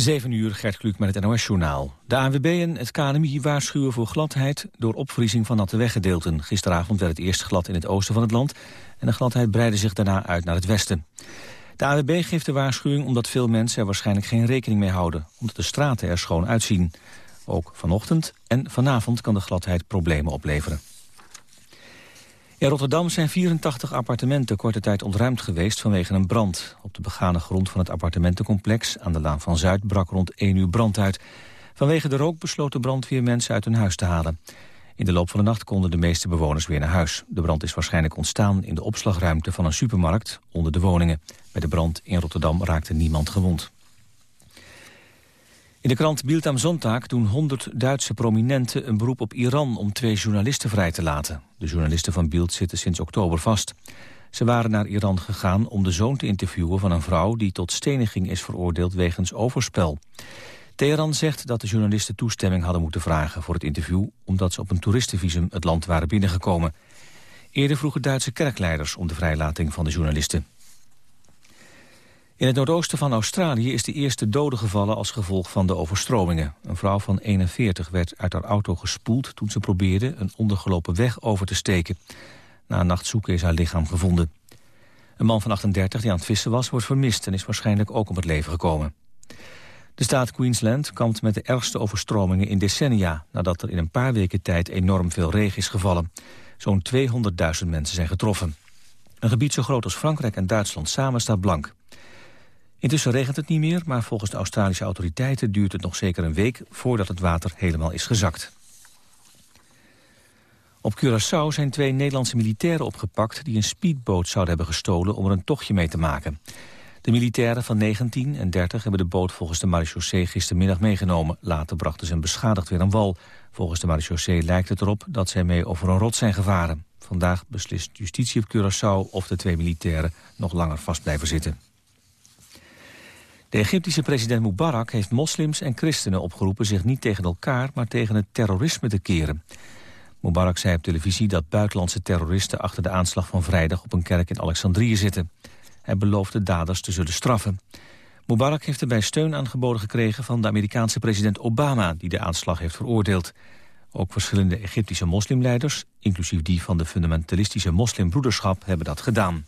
7 uur, Gert Kluk met het NOS-journaal. De ANWB en het KNMI waarschuwen voor gladheid door opvriezing van natte weggedeelten. Gisteravond werd het eerst glad in het oosten van het land... en de gladheid breidde zich daarna uit naar het westen. De ANWB geeft de waarschuwing omdat veel mensen er waarschijnlijk geen rekening mee houden... omdat de straten er schoon uitzien. Ook vanochtend en vanavond kan de gladheid problemen opleveren. In Rotterdam zijn 84 appartementen korte tijd ontruimd geweest vanwege een brand. Op de begane grond van het appartementencomplex aan de Laan van Zuid brak rond 1 uur brand uit. Vanwege de rook besloot de brandweer mensen uit hun huis te halen. In de loop van de nacht konden de meeste bewoners weer naar huis. De brand is waarschijnlijk ontstaan in de opslagruimte van een supermarkt onder de woningen. Bij de brand in Rotterdam raakte niemand gewond. In de krant Bild am Sonntag doen 100 Duitse prominenten een beroep op Iran om twee journalisten vrij te laten. De journalisten van Bild zitten sinds oktober vast. Ze waren naar Iran gegaan om de zoon te interviewen van een vrouw die tot steniging is veroordeeld wegens overspel. Teheran zegt dat de journalisten toestemming hadden moeten vragen voor het interview omdat ze op een toeristenvisum het land waren binnengekomen. Eerder vroegen Duitse kerkleiders om de vrijlating van de journalisten. In het noordoosten van Australië is de eerste dode gevallen als gevolg van de overstromingen. Een vrouw van 41 werd uit haar auto gespoeld toen ze probeerde een ondergelopen weg over te steken. Na een nacht zoeken is haar lichaam gevonden. Een man van 38 die aan het vissen was, wordt vermist en is waarschijnlijk ook om het leven gekomen. De staat Queensland kampt met de ergste overstromingen in decennia... nadat er in een paar weken tijd enorm veel regen is gevallen. Zo'n 200.000 mensen zijn getroffen. Een gebied zo groot als Frankrijk en Duitsland samen staat blank. Intussen regent het niet meer, maar volgens de Australische autoriteiten duurt het nog zeker een week voordat het water helemaal is gezakt. Op Curaçao zijn twee Nederlandse militairen opgepakt die een speedboot zouden hebben gestolen om er een tochtje mee te maken. De militairen van 19 en 30 hebben de boot volgens de marechaussee gistermiddag meegenomen. Later brachten ze hem beschadigd weer aan wal. Volgens de marechaussee lijkt het erop dat zij mee over een rot zijn gevaren. Vandaag beslist justitie op Curaçao of de twee militairen nog langer vast blijven zitten. De Egyptische president Mubarak heeft moslims en christenen opgeroepen zich niet tegen elkaar, maar tegen het terrorisme te keren. Mubarak zei op televisie dat buitenlandse terroristen achter de aanslag van vrijdag op een kerk in Alexandrië zitten. Hij beloofde daders te zullen straffen. Mubarak heeft erbij steun aangeboden gekregen van de Amerikaanse president Obama, die de aanslag heeft veroordeeld. Ook verschillende Egyptische moslimleiders, inclusief die van de fundamentalistische moslimbroederschap, hebben dat gedaan.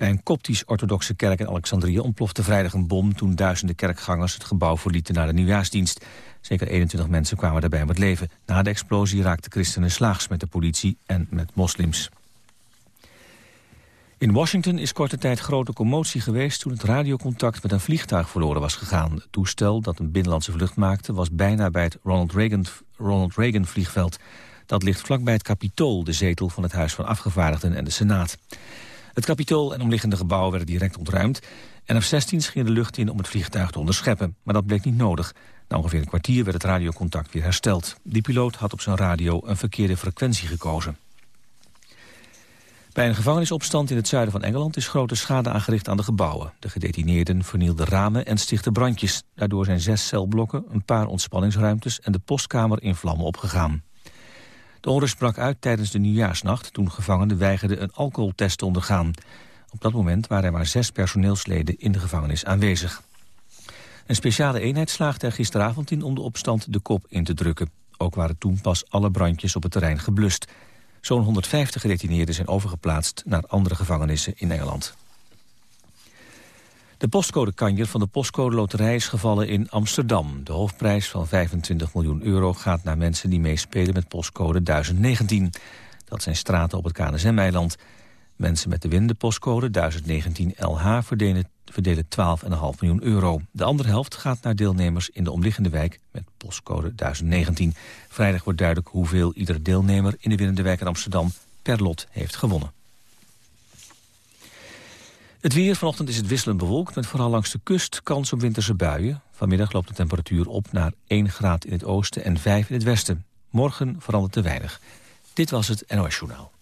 Bij een koptisch-orthodoxe kerk in Alexandrië ontplofte vrijdag een bom... toen duizenden kerkgangers het gebouw verlieten naar de nieuwjaarsdienst. Zeker 21 mensen kwamen daarbij om het leven. Na de explosie raakten christenen slaags met de politie en met moslims. In Washington is korte tijd grote commotie geweest... toen het radiocontact met een vliegtuig verloren was gegaan. Het toestel dat een binnenlandse vlucht maakte... was bijna bij het Ronald Reagan, Ronald Reagan vliegveld. Dat ligt vlakbij het Capitool, de zetel van het Huis van Afgevaardigden en de Senaat. Het kapitool en omliggende gebouwen werden direct ontruimd... en F-16 ging de lucht in om het vliegtuig te onderscheppen. Maar dat bleek niet nodig. Na ongeveer een kwartier werd het radiocontact weer hersteld. Die piloot had op zijn radio een verkeerde frequentie gekozen. Bij een gevangenisopstand in het zuiden van Engeland is grote schade aangericht aan de gebouwen. De gedetineerden vernielden ramen en stichten brandjes. Daardoor zijn zes celblokken, een paar ontspanningsruimtes en de postkamer in vlammen opgegaan. De onrust brak uit tijdens de nieuwjaarsnacht... toen gevangenen weigerden een alcoholtest te ondergaan. Op dat moment waren er maar zes personeelsleden in de gevangenis aanwezig. Een speciale eenheid slaagde er gisteravond in om de opstand de kop in te drukken. Ook waren toen pas alle brandjes op het terrein geblust. Zo'n 150 gedetineerden zijn overgeplaatst naar andere gevangenissen in Engeland. De postcode-kanjer van de postcode loterij is gevallen in Amsterdam. De hoofdprijs van 25 miljoen euro gaat naar mensen die meespelen met postcode 1019. Dat zijn straten op het KNSM-eiland. Mensen met de winnende postcode 1019 LH verdelen, verdelen 12,5 miljoen euro. De andere helft gaat naar deelnemers in de omliggende wijk met postcode 1019. Vrijdag wordt duidelijk hoeveel iedere deelnemer in de winnende wijk in Amsterdam per lot heeft gewonnen. Het weer vanochtend is het wisselend bewolkt met vooral langs de kust kans op winterse buien. Vanmiddag loopt de temperatuur op naar 1 graad in het oosten en 5 in het westen. Morgen verandert te weinig. Dit was het NOS Journaal.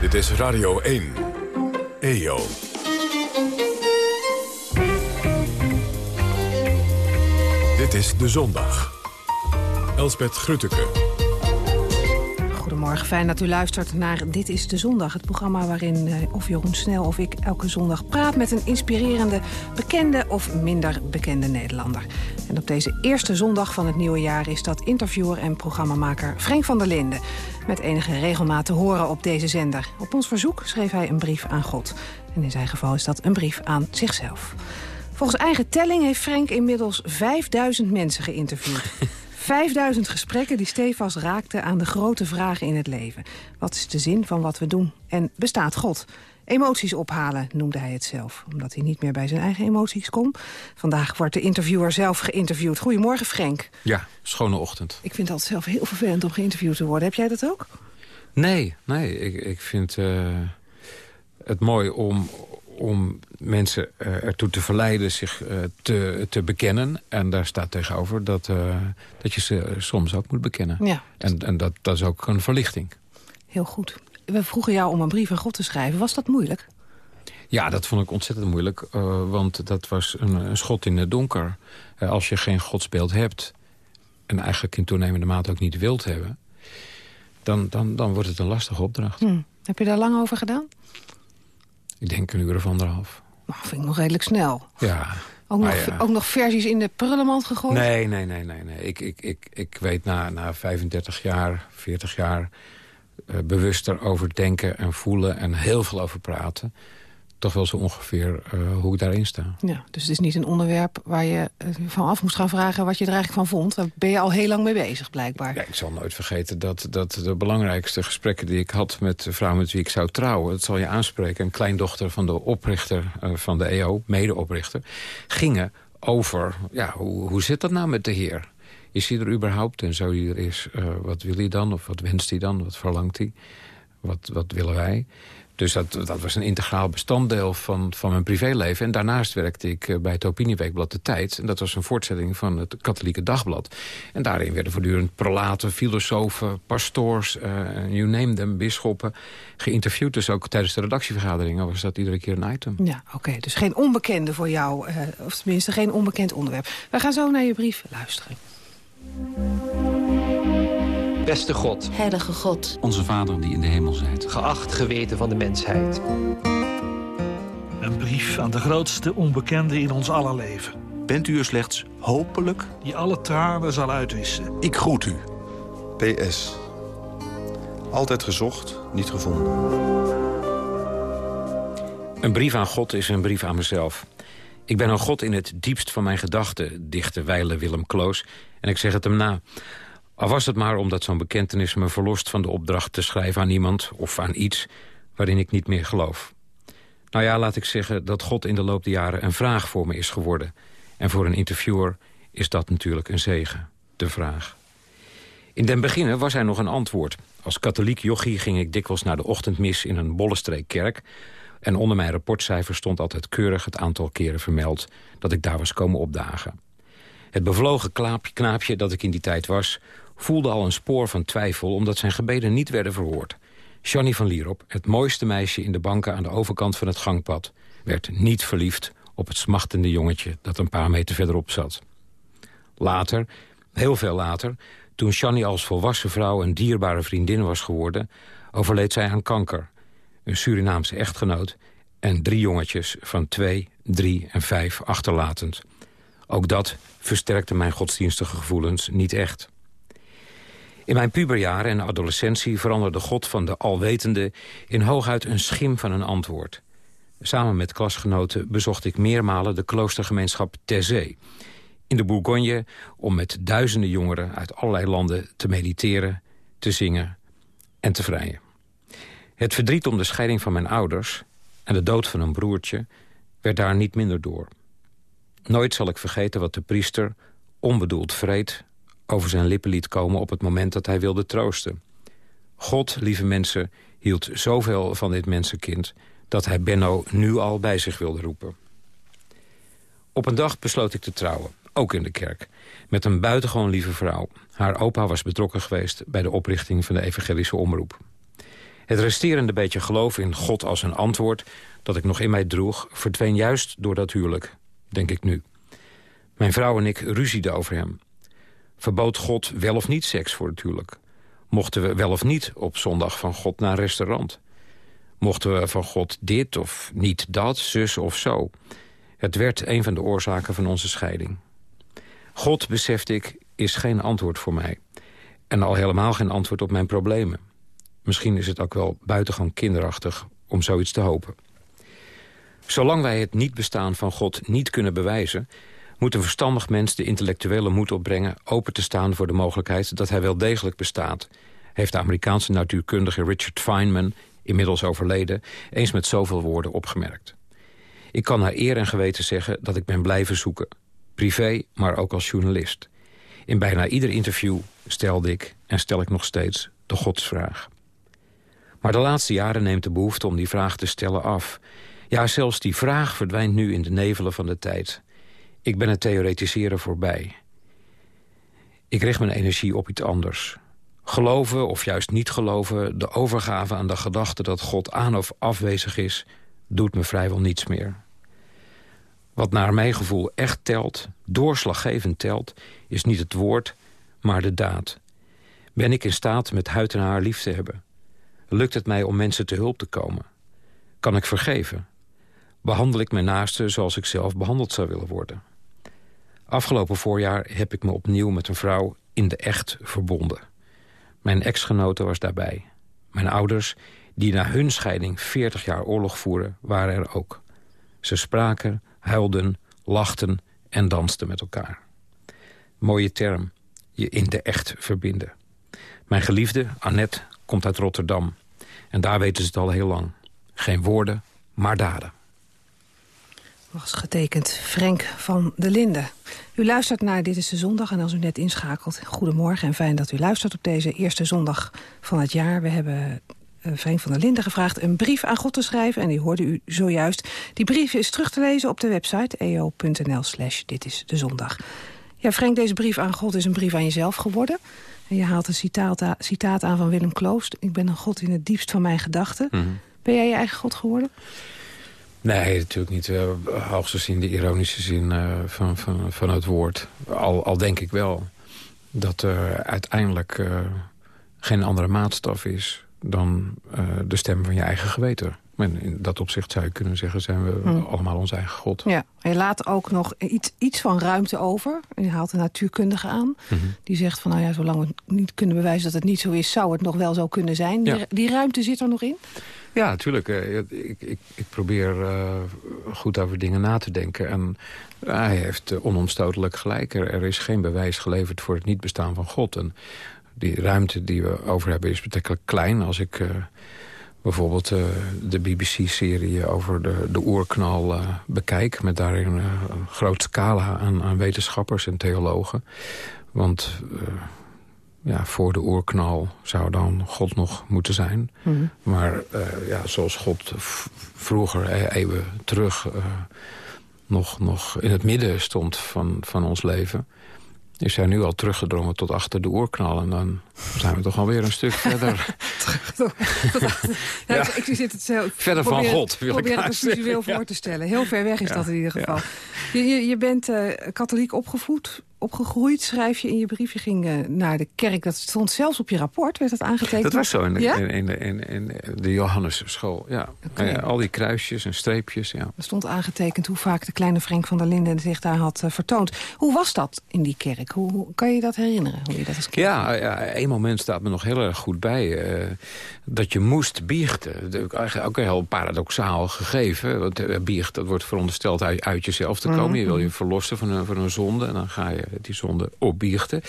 Dit is Radio 1. EO. Dit is De Zondag. Elsbeth Grutteke. Goedemorgen, fijn dat u luistert naar Dit is de Zondag. Het programma waarin uh, of Jeroen Snel of ik elke zondag praat... met een inspirerende, bekende of minder bekende Nederlander. En op deze eerste zondag van het nieuwe jaar... is dat interviewer en programmamaker Frank van der Linden... met enige regelmaat te horen op deze zender. Op ons verzoek schreef hij een brief aan God. En in zijn geval is dat een brief aan zichzelf. Volgens eigen telling heeft Frank inmiddels 5000 mensen geïnterviewd. 5000 gesprekken die stevast raakten aan de grote vragen in het leven. Wat is de zin van wat we doen? En bestaat God? Emoties ophalen, noemde hij het zelf. Omdat hij niet meer bij zijn eigen emoties kon. Vandaag wordt de interviewer zelf geïnterviewd. Goedemorgen, Frank. Ja, schone ochtend. Ik vind het altijd zelf heel vervelend om geïnterviewd te worden. Heb jij dat ook? Nee, nee. Ik, ik vind uh, het mooi om, om mensen uh, ertoe te verleiden zich uh, te, te bekennen. En daar staat tegenover dat, uh, dat je ze soms ook moet bekennen. Ja. En, en dat, dat is ook een verlichting. Heel goed. We vroegen jou om een brief aan God te schrijven. Was dat moeilijk? Ja, dat vond ik ontzettend moeilijk. want dat was een, een, schot in het donker. als je geen godsbeeld hebt... en eigenlijk in toenemende mate ook niet wilt hebben... dan, dan, dan wordt het een lastige opdracht. Hm. Heb je daar lang over gedaan? Ik denk een uur of anderhalf. Nou, vind ik nog redelijk snel. Ja. Ook, nog, ja. ook nog versies in de prullenmand gegooid? Nee, nee, nee. nee, nee. Ik, ik, ik, ik weet na, na 35 jaar, 40 jaar... Uh, bewuster over denken en voelen en heel veel over praten toch wel zo ongeveer uh, hoe ik daarin sta. Ja, dus het is niet een onderwerp waar je uh, van af moest gaan vragen... wat je er eigenlijk van vond. Daar ben je al heel lang mee bezig, blijkbaar. Ja, ik zal nooit vergeten dat, dat de belangrijkste gesprekken die ik had... met de vrouw met wie ik zou trouwen, dat zal je aanspreken... een kleindochter van de oprichter uh, van de EO, medeoprichter... gingen over, ja, hoe, hoe zit dat nou met de heer? Is hij er überhaupt? En zo hij er is, wat wil hij dan? Of wat wenst hij dan? Wat verlangt hij? Wat, wat willen wij? Dus dat, dat was een integraal bestanddeel van, van mijn privéleven. En daarnaast werkte ik eh, bij het opinieweekblad De Tijd. En dat was een voortzetting van het katholieke dagblad. En daarin werden voortdurend prelaten, filosofen, pastoors... Uh, you name them, bisschoppen, geïnterviewd. Dus ook tijdens de redactievergaderingen was dat iedere keer een item. Ja, oké. Dus geen onbekende voor jou. Uh, of tenminste, geen onbekend onderwerp. We gaan zo naar je brief luisteren. Beste God. Heilige God. Onze Vader die in de hemel zijt. Geacht geweten van de mensheid. Een brief aan de grootste onbekende in ons aller leven. Bent u er slechts hopelijk? Die alle tranen zal uitwissen. Ik groet u. PS. Altijd gezocht, niet gevonden. Een brief aan God is een brief aan mezelf. Ik ben aan God in het diepst van mijn gedachten, dichte wijle Willem Kloos. En ik zeg het hem na. Al was het maar omdat zo'n bekentenis me verlost van de opdracht te schrijven aan iemand of aan iets waarin ik niet meer geloof. Nou ja, laat ik zeggen dat God in de loop der jaren een vraag voor me is geworden. En voor een interviewer is dat natuurlijk een zegen, de vraag. In den beginnen was hij nog een antwoord. Als katholiek jochie ging ik dikwijls naar de ochtendmis in een Bollestreekkerk... en onder mijn rapportcijfer stond altijd keurig het aantal keren vermeld... dat ik daar was komen opdagen. Het bevlogen knaapje dat ik in die tijd was... voelde al een spoor van twijfel omdat zijn gebeden niet werden verhoord. Johnny van Lierop, het mooiste meisje in de banken aan de overkant van het gangpad... werd niet verliefd op het smachtende jongetje dat een paar meter verderop zat. Later, heel veel later, toen Johnny als volwassen vrouw een dierbare vriendin was geworden... overleed zij aan kanker, een Surinaamse echtgenoot... en drie jongetjes van twee, drie en vijf achterlatend... Ook dat versterkte mijn godsdienstige gevoelens niet echt. In mijn puberjaren en adolescentie veranderde God van de alwetende... in hooguit een schim van een antwoord. Samen met klasgenoten bezocht ik meermalen de kloostergemeenschap Terzee... in de Bourgogne om met duizenden jongeren uit allerlei landen te mediteren, te zingen en te vrijen. Het verdriet om de scheiding van mijn ouders en de dood van een broertje werd daar niet minder door. Nooit zal ik vergeten wat de priester, onbedoeld vreed... over zijn lippen liet komen op het moment dat hij wilde troosten. God, lieve mensen, hield zoveel van dit mensenkind... dat hij Benno nu al bij zich wilde roepen. Op een dag besloot ik te trouwen, ook in de kerk... met een buitengewoon lieve vrouw. Haar opa was betrokken geweest bij de oprichting van de evangelische omroep. Het resterende beetje geloof in God als een antwoord... dat ik nog in mij droeg, verdween juist door dat huwelijk denk ik nu. Mijn vrouw en ik ruzieden over hem. Verbood God wel of niet seks voor het huwelijk? Mochten we wel of niet op zondag van God naar een restaurant? Mochten we van God dit of niet dat, zus of zo? Het werd een van de oorzaken van onze scheiding. God, besefte ik, is geen antwoord voor mij. En al helemaal geen antwoord op mijn problemen. Misschien is het ook wel buitengewoon kinderachtig om zoiets te hopen. Zolang wij het niet bestaan van God niet kunnen bewijzen... moet een verstandig mens de intellectuele moed opbrengen... open te staan voor de mogelijkheid dat hij wel degelijk bestaat... heeft de Amerikaanse natuurkundige Richard Feynman... inmiddels overleden, eens met zoveel woorden opgemerkt. Ik kan naar eer en geweten zeggen dat ik ben blijven zoeken. Privé, maar ook als journalist. In bijna ieder interview stelde ik, en stel ik nog steeds, de godsvraag. Maar de laatste jaren neemt de behoefte om die vraag te stellen af. Ja, zelfs die vraag verdwijnt nu in de nevelen van de tijd. Ik ben het theoretiseren voorbij. Ik richt mijn energie op iets anders. Geloven of juist niet geloven, de overgave aan de gedachte dat God aan of afwezig is, doet me vrijwel niets meer. Wat naar mijn gevoel echt telt, doorslaggevend telt, is niet het woord, maar de daad. Ben ik in staat met huid en haar lief te hebben? Lukt het mij om mensen te hulp te komen? Kan ik vergeven? Behandel ik mijn naasten zoals ik zelf behandeld zou willen worden? Afgelopen voorjaar heb ik me opnieuw met een vrouw in de echt verbonden. Mijn ex-genote was daarbij. Mijn ouders, die na hun scheiding 40 jaar oorlog voeren, waren er ook. Ze spraken, huilden, lachten en dansten met elkaar. Mooie term, je in de echt verbinden. Mijn geliefde, Annette, komt uit Rotterdam. En daar weten ze het al heel lang. Geen woorden, maar daden. Was getekend Frank van der Linden. U luistert naar Dit is de Zondag en als u net inschakelt... goedemorgen en fijn dat u luistert op deze eerste zondag van het jaar. We hebben uh, Frank van der Linden gevraagd een brief aan God te schrijven. En die hoorde u zojuist. Die brief is terug te lezen op de website eo.nl slash dit is de zondag. Ja, Frank, deze brief aan God is een brief aan jezelf geworden. En je haalt een citaat, citaat aan van Willem Kloost. Ik ben een God in het diepst van mijn gedachten. Mhm. Ben jij je eigen God geworden? Nee, natuurlijk niet. Uh, hoogstens in de ironische zin uh, van, van, van het woord. Al, al denk ik wel dat er uiteindelijk uh, geen andere maatstaf is... dan de stem van je eigen geweten. En in dat opzicht zou je kunnen zeggen, zijn we Hmm. allemaal ons eigen God. Ja, en je laat ook nog iets, iets van ruimte over. En je haalt een natuurkundige aan. Mhm. Die zegt van, nou ja, zolang we niet kunnen bewijzen dat het niet zo is... zou het nog wel zo kunnen zijn. Die, Ja. die ruimte zit er nog in? Ja, natuurlijk. Eh, Ik, ik, ik probeer eh, goed over dingen na te denken. En hij heeft eh, onomstotelijk gelijk. Er, is geen bewijs geleverd voor het niet bestaan van God. En die ruimte die we over hebben is betrekkelijk klein. Als ik bijvoorbeeld de BBC-serie over de, de oerknal bekijk... met daarin een groot scala aan, aan wetenschappers en theologen. Want... ja, voor de oerknal zou dan God nog moeten zijn. Mhm. Maar eh, ja, zoals God vroeger, eh, eeuwen terug... eh, nog, nog in het midden stond van, van ons leven... is hij nu al teruggedrongen tot achter de oerknal. En dan zijn we toch alweer een stuk verder. Ja, ik, ik zit het zo, Verder van God, wil ik probeer het visueel voor te stellen. Heel ver weg is dat in ieder geval. Je, je, je bent katholiek opgevoed, opgegroeid, schrijf je in je brief. Je ging eh, naar de kerk, dat stond zelfs op je rapport, werd dat aangetekend? Dat was zo in de, Ja? in, in, in, in de Johannesschool. Ja. Al die kruisjes en streepjes, ja. Er stond aangetekend hoe vaak de kleine Frank van der Linden zich daar had eh, vertoond. Hoe was dat in die kerk? Hoe, hoe- kan je dat herinneren? Hoe je dat als kind Ja, ja, één moment staat me nog heel erg goed bij. eh, dat je moest biechten. Eigenlijk ook een heel paradoxaal gegeven. Want biecht, dat wordt verondersteld uit, uit jezelf te komen. Je wil je verlossen van een, van een zonde. En dan ga je die zonde opbiechten.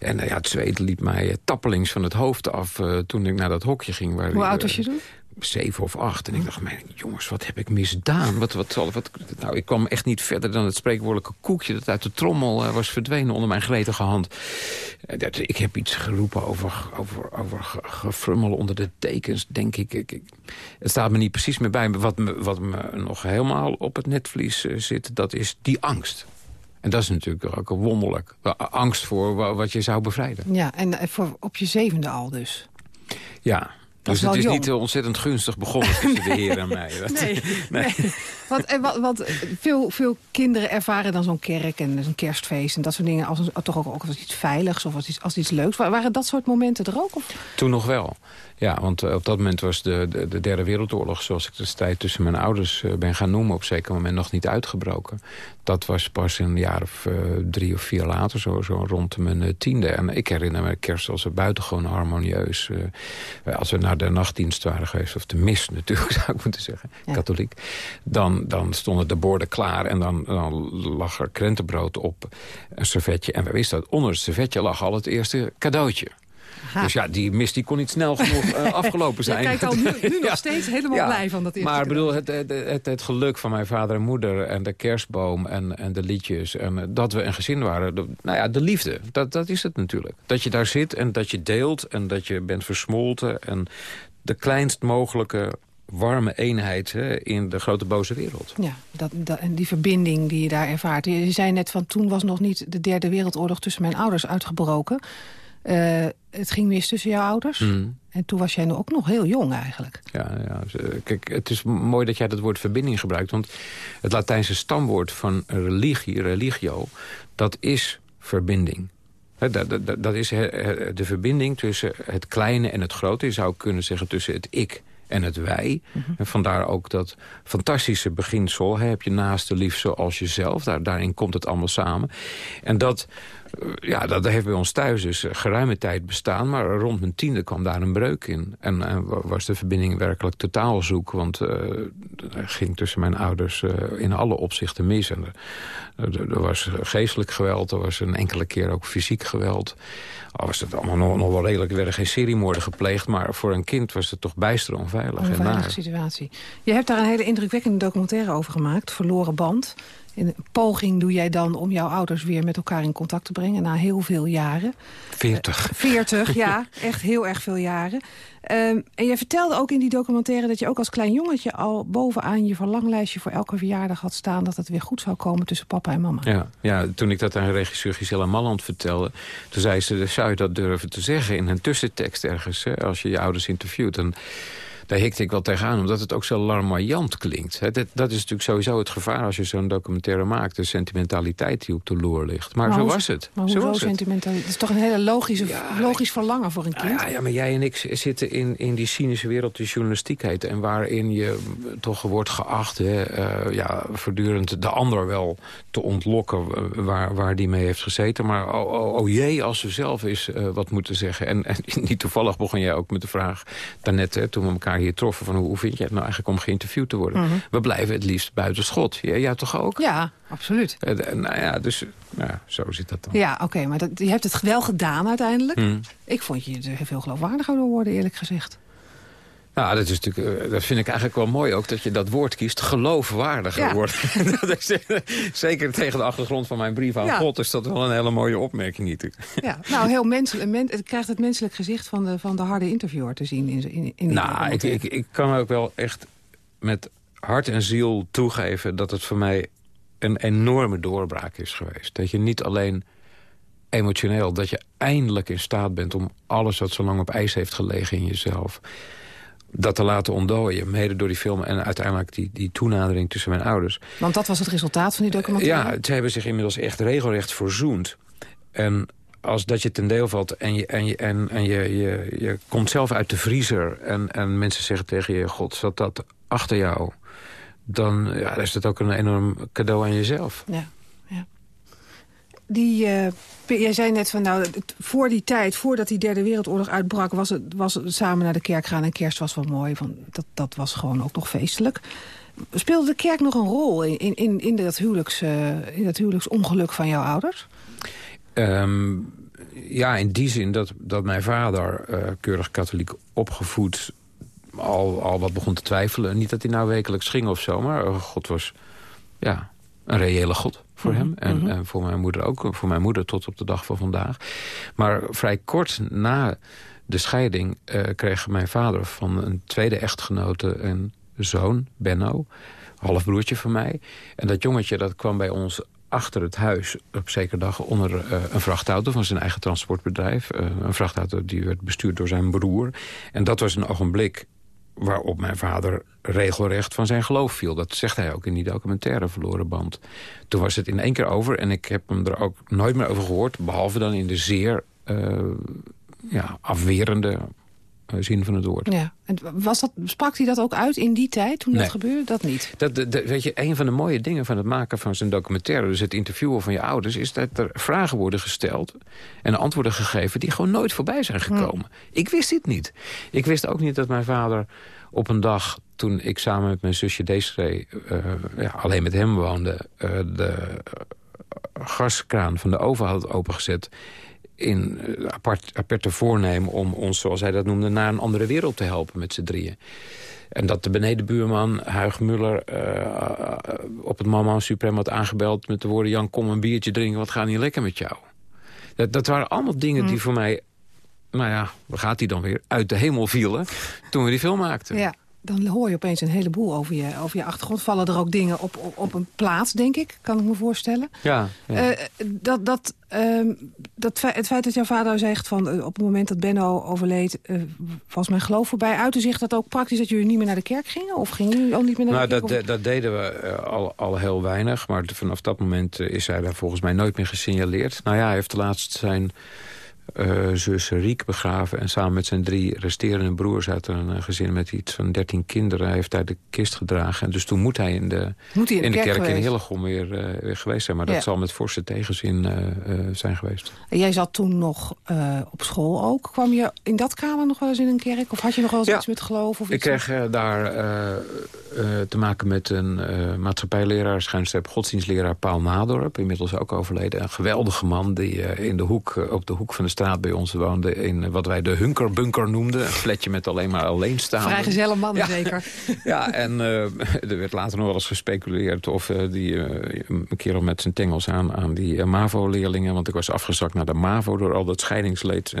En eh, ja, het zweet liep mij eh, tappelings van het hoofd af... eh, toen ik naar dat hokje ging. Waar Hoe ik, oud eh, was je toen? zeven of acht. En ik dacht, mijn jongens, wat heb ik misdaan? Wat, wat, zal, wat, nou, ik kwam echt niet verder dan het spreekwoordelijke koekje... dat uit de trommel eh, was verdwenen onder mijn gretige hand. Eh, dat- ik heb iets geroepen over, over, over ge- gefrummel onder de tekens, denk ik. ik, ik- het staat me niet precies meer bij. Maar wat me, wat me nog helemaal op het netvlies eh, zit, dat is die angst. En dat is natuurlijk ook wonderlijk. Wa- Angst voor wa- wat je zou bevrijden. Ja, en eh, voor, op je zevende al dus. Ja, dus het is jong. niet eh, ontzettend gunstig begonnen tussen de heer en mij. Dat- Nee, Want, eh, wat, wat, veel, veel kinderen ervaren dan zo'n kerk en een kerstfeest... en dat soort dingen als een, toch ook, ook als iets veiligs of als iets, als iets leuks. Waren dat soort momenten er ook? Of? Toen nog wel. Ja, want eh, op dat moment was de, de, de Derde Wereldoorlog... zoals ik de strijd tussen mijn ouders eh, ben gaan noemen... op een zeker moment nog niet uitgebroken. Dat was pas een jaar of uh, drie of vier later, zo, zo rond mijn tiende. En ik herinner me kerst als buitengewoon harmonieus. als we naar de nachtdienst waren geweest, of de mis natuurlijk, zou ik moeten zeggen, katholiek... Dan, dan stonden de borden klaar en dan, dan lag er krentenbrood op een servetje. En we wisten dat onder het servetje lag al het eerste cadeautje. Dus ja, die mis die kon niet snel genoeg uh, afgelopen zijn. Kijk al nu, nu nog steeds helemaal blij van dat eerste Maar ik bedoel, het, het, het, het, geluk van mijn vader en moeder... en de kerstboom en, en de liedjes... en eh, dat we een gezin waren. nou ja, de liefde, dat, dat is het natuurlijk. Dat je daar zit en dat je deelt en dat je bent versmolten... en de kleinst mogelijke warme eenheid hè, in de grote boze wereld. Ja, dat, dat, en die verbinding die je daar ervaart. Je zei net van toen was nog niet de derde wereldoorlog tussen mijn ouders uitgebroken. Uh, het ging mis tussen jouw ouders. Mm. En toen was jij ook nog heel jong eigenlijk. Ja, ja, kijk, het is mooi dat jij dat woord verbinding gebruikt. Want het Latijnse stamwoord van religie, religio, dat is verbinding. Dat, dat, dat is de verbinding tussen het kleine en het grote. Je zou kunnen zeggen tussen het ik en het wij. Mhm. En vandaar ook dat fantastische beginsel. Heb je naast de lief zoals jezelf. Daar, daarin komt het allemaal samen. En dat ja, dat heeft bij ons thuis dus geruime tijd bestaan. Maar rond mijn tiende kwam daar een breuk in. En, en was de verbinding werkelijk totaal zoek. Want uh, er ging tussen mijn ouders uh, in alle opzichten mis. En er, er, was geestelijk geweld. Er was een enkele keer ook fysiek geweld. Al was het allemaal nog, nog wel redelijk. Er werden geen seriemoorden gepleegd. Maar voor een kind was het toch bijster onveilig. Onveilige situatie. Je hebt daar een hele indrukwekkende documentaire over gemaakt. Verloren band. In een poging doe jij dan om jouw ouders weer met elkaar in contact te brengen... na heel veel jaren. Veertig. Uh, veertig, ja. Echt heel erg veel jaren. Um, en jij vertelde ook in die documentaire dat je ook als klein jongetje... al bovenaan je verlanglijstje voor elke verjaardag had staan... dat het weer goed zou komen tussen papa en mama. Ja, ja toen ik dat aan regisseur Gisela Malland vertelde... toen zei ze, zou je dat durven te zeggen in een tussentekst ergens... Hè, als je je ouders interviewt... En, daar hikte ik wel tegenaan, omdat het ook zo larmoyant klinkt. dat, dat, is natuurlijk sowieso het gevaar als je zo'n documentaire maakt. De sentimentaliteit die op de loer ligt. Maar, zo was het. Maar hoezo sentimentaliteit? Het is toch een hele logische, logisch verlangen voor een kind? Ja, ja, maar jij en ik zitten in, in die cynische wereld die journalistiek heet. En waarin je toch wordt geacht uh, ja, voortdurend de ander wel te ontlokken waar, waar die mee heeft gezeten. Maar oh, oh, oh jee, als ze zelf eens uh, wat moeten zeggen. En, en niet toevallig begon jij ook met de vraag daarnet, hè, toen we elkaar hier troffen... van hoe, vind je het nou eigenlijk om geïnterviewd te worden? Mhm. We blijven het liefst buiten schot. Ja, jij toch ook? Ja, absoluut. Uh, nou ja, dus nou, zo zit dat dan. Ja, oké, maar dat, je hebt het wel gedaan uiteindelijk. Mhm. Ik vond je er veel geloofwaardiger door worden, eerlijk gezegd. Nou, dat, is natuurlijk, eh, dat vind ik eigenlijk wel mooi ook, dat je dat woord kiest. Geloofwaardiger ja. wordt. zeker tegen de achtergrond van mijn brief aan God is dat wel een hele mooie opmerking natuurlijk. Ja, nou, heel menselijk. Men, het krijgt het menselijk gezicht van de, van de harde interviewer te zien. In, in, in nou, ik, ik, ik kan ook wel echt met hart en ziel toegeven... dat het voor mij een enorme doorbraak is geweest. Dat je niet alleen emotioneel, dat je eindelijk in staat bent... om alles wat zo lang op ijs heeft gelegen in jezelf dat te laten ontdooien. Mede door die film en uiteindelijk die, die toenadering tussen mijn ouders. Want dat was het resultaat van die documentaire? Ja, ze hebben zich inmiddels echt regelrecht verzoend. En als dat je ten deel valt en je, en je, en, en je, je, je komt zelf uit de vriezer... En, en mensen zeggen tegen je, god, zat dat achter jou... dan ja, is dat ook een enorm cadeau aan jezelf. Ja, ja. Die, uh, jij zei net van, nou, voor die tijd, voordat die derde wereldoorlog uitbrak... was het, was samen naar de kerk gaan en kerst was wel mooi. Van, dat, dat was gewoon ook nog feestelijk. Speelde de kerk nog een rol in, in, in, dat, huwelijks, uh, in dat huwelijksongeluk van jouw ouders? Um, ja, in die zin dat, dat mijn vader, uh, keurig katholiek opgevoed... Al, al wat begon te twijfelen. Niet dat hij nou wekelijks ging of zo, maar God was ja, een reële God voor mhm, hem. En, mhm. en, voor mijn moeder ook. Voor mijn moeder tot op de dag van vandaag. Maar vrij kort na de scheiding uh, kreeg mijn vader van een tweede echtgenote een zoon, Benno. Halfbroertje van mij. En dat jongetje dat kwam bij ons achter het huis op zekere dag onder uh, een vrachtauto van zijn eigen transportbedrijf. Uh, een vrachtauto die werd bestuurd door zijn broer. En dat was een ogenblik waarop mijn vader regelrecht van zijn geloof viel. Dat zegt hij ook in die documentaire Verloren Band. Toen was het in één keer over en ik heb hem er ook nooit meer over gehoord... behalve dan in de zeer uh, ja, afwerende zin van het woord. Ja. En was dat, sprak hij dat ook uit in die tijd, toen Nee. dat gebeurde? Dat niet. Dat, de, de- weet je, een van de mooie dingen van het maken van zijn documentaire... dus het interviewen van je ouders... is dat er vragen worden gesteld en antwoorden gegeven... die gewoon nooit voorbij zijn gekomen. Ik wist dit niet. Ik wist ook niet dat mijn vader op een dag... toen ik samen met mijn zusje Desiree eh, ja, alleen met hem woonde... eh, de eh, gaskraan van de oven had opengezet in eh, apart, aparte voornemen om ons, zoals hij dat noemde... naar een andere wereld te helpen met z'n drieën. En dat de benedenbuurman, Huig Muller, eh, op het Mama Supreme had aangebeld... met de woorden, Jan, kom een biertje drinken, wat gaat niet lekker met jou? Dat, dat waren allemaal dingen die voor mij, nou ja, waar gaat hij dan weer, uit de hemel vielen... toen we die film maakten. Ja. Dan hoor je opeens een heleboel over je, over je achtergrond. Vallen er ook dingen op, op, op een plaats, denk ik, kan ik me voorstellen. Ja, ja. Eh, dat, dat, ehm, dat het feit dat jouw vader zegt van eh, op het moment dat Benno overleed, eh, was mijn geloof voorbij. Uitte zich dat ook praktisch dat jullie niet meer naar de kerk gingen? Of gingen jullie ook niet meer naar Nou, de dat, kerk? de- dat deden we al, al heel weinig. Maar vanaf dat moment is hij daar volgens mij nooit meer gesignaleerd. Nou ja, hij heeft laatst zijn eh, zus Riek begraven... en samen met zijn drie resterende broers uit een eh, gezin... met iets van dertien kinderen heeft hij de kist gedragen. En dus toen moet hij in de, Moet hij in de kerk kerk in? Hillegom weer, eh, weer geweest zijn. Maar dat zal met forse tegenzin zijn geweest. En jij zat toen nog op school ook. Kwam je in dat kamer nog wel eens in een kerk? Of had je nog wel eens Ja. iets met geloof? Of Ik iets kreeg eh, daar te maken met een maatschappijleraar, schuinstreep godsdienstleraar Paul Nadorp, inmiddels ook overleden. Een geweldige man die in de hoek, op de hoek van de straat bij ons woonde, in eh, wat wij de Hunkerbunker noemden. Een flatje met alleen maar alleenstaande. Vrijgezelle mannen Ja. zeker. Ja, en eh, er werd later nog wel eens gespeculeerd of eh, die eh, een kerel met zijn tengels aan, aan die MAVO-leerlingen, want ik was afgezakt naar de MAVO door al dat scheidingsleed,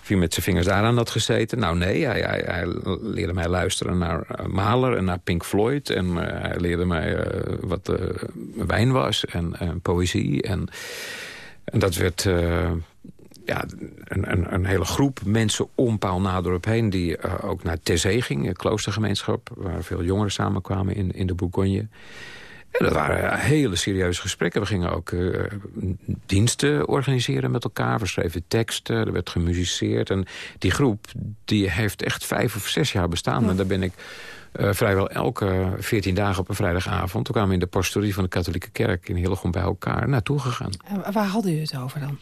of hij met zijn vingers daaraan had gezeten. Nou nee, hij, hij, hij leerde mij luisteren naar Mahler en naar Pink Floyd en hij leerde mij wat wijn was en poëzie en, en dat werd... ja, een, een, een hele groep mensen om Paul Nadorp heen... die eh, ook naar Terzee ging, een kloostergemeenschap... waar veel jongeren samenkwamen in, in de Bourgogne. En dat waren hele serieuze gesprekken. We gingen ook eh, diensten organiseren met elkaar. We schreven teksten, er werd gemusiceerd. En die groep die heeft echt vijf of zes jaar bestaan. En daar ben ik eh, vrijwel elke veertien dagen op een vrijdagavond... toen kwamen we in de pastorie van de katholieke kerk in Hillegom bij elkaar naartoe gegaan. En waar hadden jullie het over dan?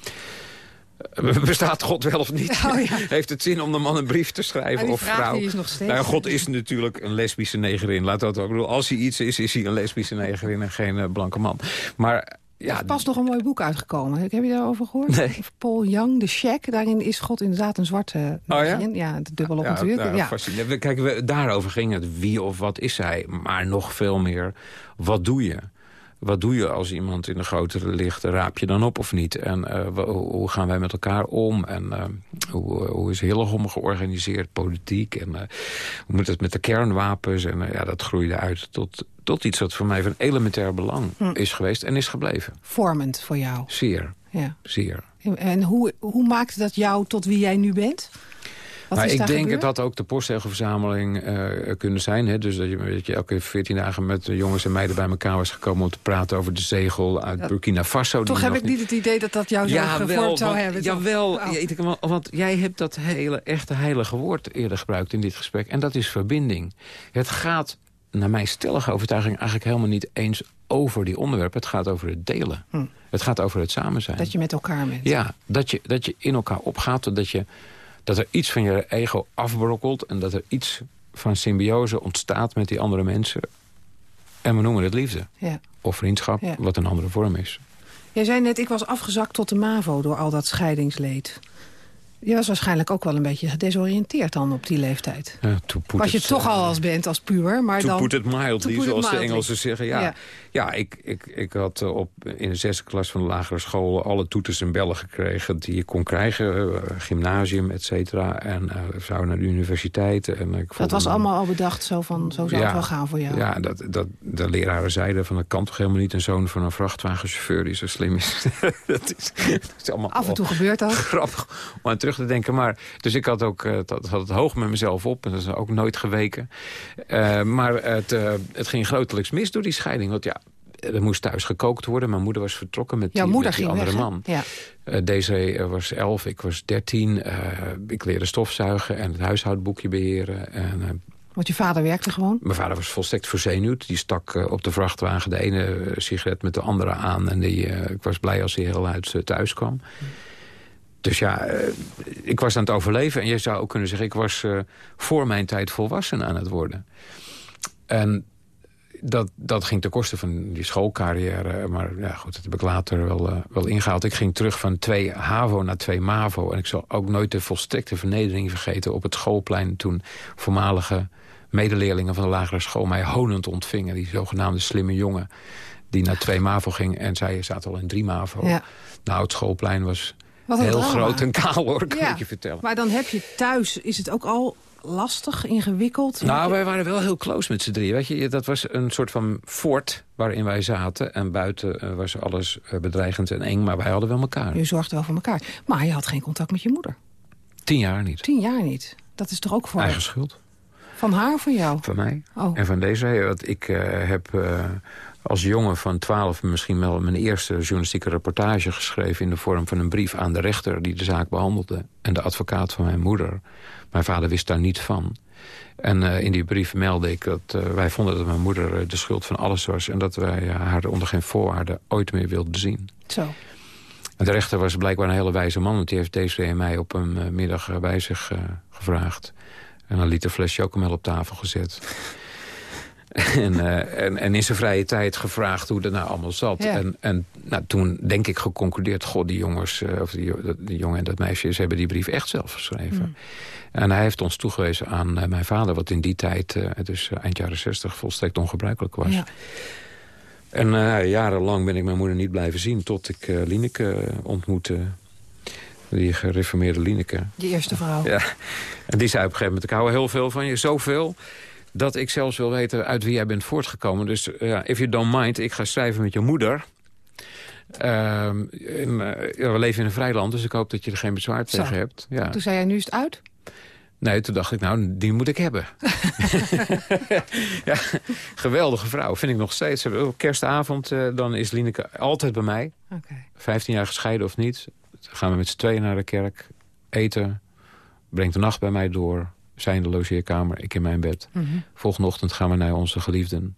Bestaat God wel of niet? Oh, ja. Heeft het zin om de man een brief te Ah, schrijven die of vrouw? die is nog steeds. Nou, God is natuurlijk een lesbische negerin. Laat dat ook. Bedoel, als hij iets is, is hij een lesbische negerin en geen eh, blanke man. Maar ja, Er is pas nog een mooi boek uitgekomen. Heb je daarover gehoord? Nee. Paul Young, The Shack. Daarin is God inderdaad een zwarte Oh ja? negerin. ja? dubbel op ja, natuurlijk. ja. Kijk, we, daarover ging het. Wie of wat is hij? Maar nog veel meer, wat doe je? Wat doe je als iemand in de grotere ligt? Raap je dan op of niet? En eh, hoe gaan wij met elkaar om? En eh, hoe, hoe is Hillegom georganiseerd, politiek? En eh, hoe moet het met de kernwapens? En eh, ja, dat groeide uit tot, tot iets wat voor mij van elementair belang Hm. is geweest en is gebleven. Vormend voor jou. Zeer, Ja. zeer. En hoe, hoe maakte dat jou tot wie jij nu bent? Wat maar is ik denk gebeurd? dat dat ook de postzegelverzameling eh kunnen zijn. Hè? Dus dat je, dat je elke veertien dagen met de jongens en meiden bij elkaar was gekomen... om te praten over de zegel uit Burkina Faso. Toch heb ik niet het idee dat dat jou zo gevormd zou want, hebben. Jawel, Oh. ja, want- want jij hebt dat hele echte heilige woord eerder gebruikt in dit gesprek. En dat is verbinding. Het gaat, naar mijn stellige overtuiging... eigenlijk helemaal niet eens over die onderwerpen. Het gaat over het delen. Hm. Het gaat over het samen zijn. Dat je met elkaar bent. Ja, dat je, dat je in elkaar opgaat. Dat, je, dat er iets van je ego afbrokkelt. En dat er iets van symbiose ontstaat met die andere mensen. En we noemen het liefde. Ja. Of vriendschap, Ja. wat een andere vorm is. Jij zei net, ik was afgezakt tot de MAVO door al dat scheidingsleed. Je was waarschijnlijk ook wel een beetje gedesoriënteerd dan op die leeftijd. Ja, Was je it, toch al als bent, als puber, maar To dan... put it mildly, zoals de. Engelsen zeggen. Ja, Ja. Ja. ik, ik, ik had eh, op, in de zesde klas van de lagere school... alle toeters en bellen gekregen die je kon krijgen. eh, gymnasium, et cetera. En eh zou naar de universiteit. En, ik Dat was allemaal al bedacht, zo van, zo zou het wel gaan voor jou. Ja, dat, dat, de leraren zeiden van... dat kan toch helemaal niet een zoon van een vrachtwagenchauffeur... die zo slim is. dat, is dat is allemaal Af en toe gebeurt dat. grappig om aan terug te denken. Maar, dus ik had, ook, uh, had het hoog met mezelf op. En dat is ook nooit geweken. Uh, maar het, uh, het ging grotelijks mis door die scheiding. Want ja, er moest thuis gekookt worden. Mijn moeder was vertrokken met die, met andere weg, man. Ja. Uh, deze was 11, ik was 13. Uh, ik leerde stofzuigen en het huishoudboekje beheren. En, uh, Want je vader werkte gewoon? mijn vader was volstrekt verzenuwd. Die stak op de vrachtwagen de ene sigaret met de andere aan. En die, ik was blij als hij heel uit thuis kwam. Dus ja, ik was aan het overleven. En je zou ook kunnen zeggen, ik was voor mijn tijd volwassen aan het worden. En dat, dat ging ten koste van die schoolcarrière. Maar ja, goed, dat heb ik later wel, uh, wel ingehaald. Ik ging terug van twee HAVO naar twee MAVO. En ik zal ook nooit de volstrekte vernedering vergeten... op het schoolplein toen voormalige medeleerlingen van de lagere school... mij honend ontvingen, die zogenaamde slimme jongen... die naar twee MAVO ging en zij zat al in drie MAVO. Ja. Nou, het schoolplein was heel drama. groot en kaal, hoor, kan Ja, ik je vertellen. Maar dan heb je thuis, is het ook al lastig, ingewikkeld? Nou, wij waren wel heel close met z'n drieën. Weet je, dat was een soort van fort waarin wij zaten. En buiten uh, was alles uh, bedreigend en eng, maar wij hadden wel elkaar. Je zorgde wel voor elkaar. Maar je had geen contact met je moeder. Tien jaar niet. Tien jaar niet. Dat is toch ook voor... Eigen schuld. Van haar of van jou? Van mij. Oh. En van deze. Want ik uh, heb als jongen van twaalf misschien wel mijn eerste journalistieke reportage geschreven... in de vorm van een brief aan de rechter die de zaak behandelde. En de advocaat van mijn moeder. Mijn vader wist daar niet van. En uh, in die brief meldde ik dat uh, wij vonden dat mijn moeder uh, de schuld van alles was... en dat wij haar onder geen voorwaarden ooit meer wilden zien. Zo. En de rechter was blijkbaar een hele wijze man... want die heeft deze en mij op een middag bij zich gevraagd. En een liter fles chocomel op tafel gezet. en, uh, en, en in zijn vrije tijd gevraagd hoe dat nou allemaal zat. Ja. En, en nou, toen denk ik geconcludeerd... god, die jongens, uh, of die, die jongen en dat meisje... ze hebben die brief echt zelf geschreven. Mm. En hij heeft ons toegewezen aan uh, mijn vader... wat in die tijd, dus eind jaren zestig, volstrekt ongebruikelijk was. Ja. En jarenlang ben ik mijn moeder niet blijven zien... tot ik Lineke ontmoette... Die gereformeerde Lineke. Je eerste vrouw. Ja. En die zei op een gegeven moment... ik hou heel veel van je, zoveel dat ik zelfs wil weten uit wie jij bent voortgekomen. Dus uh, if you don't mind, ik ga schrijven met je moeder. Uh, in, uh, ja, we leven in een vrij land, dus ik hoop dat je er geen bezwaar Zo. tegen hebt. Ja. Toen zei jij, nu is het uit? Nee, toen dacht ik, nou, die moet ik hebben. ja, geweldige vrouw, vind ik nog steeds. Op kerstavond, uh, dan is Lineke altijd bij mij. Okay. 15 jaar gescheiden of niet. Dan gaan we met z'n tweeën naar de kerk, eten, brengt de nacht bij mij door zij in de logeerkamer, ik in mijn bed. Mm -hmm. Volgende ochtend gaan we naar onze geliefden.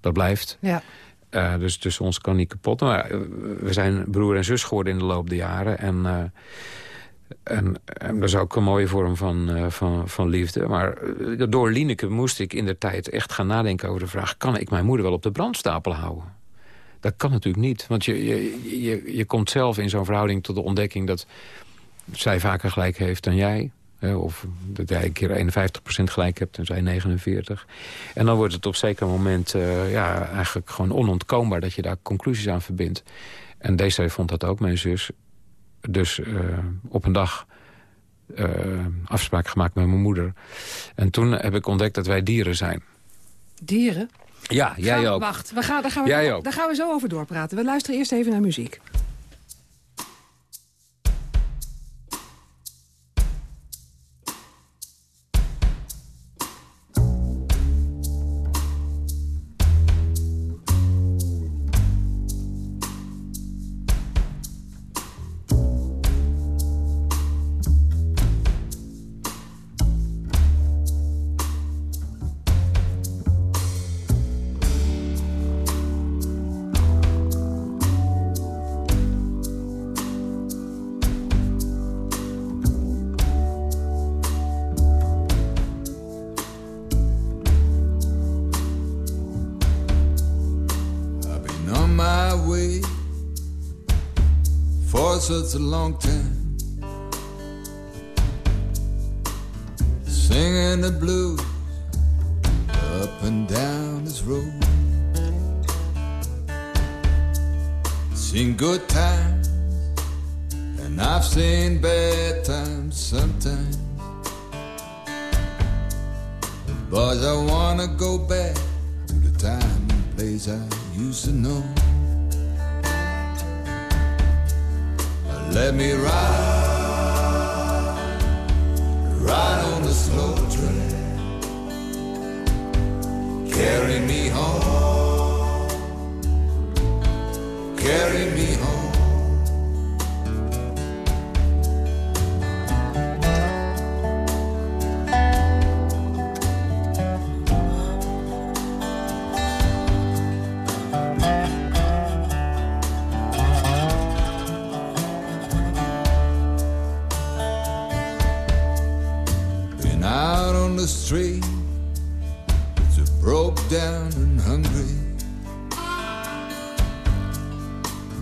Dat blijft. Ja. Uh, dus tussen ons kan niet kapot. Maar uh, we zijn broer en zus geworden in de loop der jaren. En, uh, en, en dat is ook een mooie vorm van, van, van liefde. Maar door Lineke moest ik in de tijd echt gaan nadenken over de vraag... kan ik mijn moeder wel op de brandstapel houden? Dat kan natuurlijk niet. Want je, je, je, je komt zelf in zo'n verhouding tot de ontdekking... dat zij vaker gelijk heeft dan jij... Of dat jij een keer 51% gelijk hebt en zij 49. En dan wordt het op zeker moment uh, ja, eigenlijk gewoon onontkoombaar... dat je daar conclusies aan verbindt. En deze vond dat ook, mijn zus. Dus uh, op een dag uh, afspraak gemaakt met mijn moeder. En toen heb ik ontdekt dat wij dieren zijn. Dieren? Ja, jij gaan, ook. Wacht, we gaan, daar, gaan we, jij ook. daar gaan we zo over doorpraten. We luisteren eerst even naar muziek. Such a long time. Singing the blues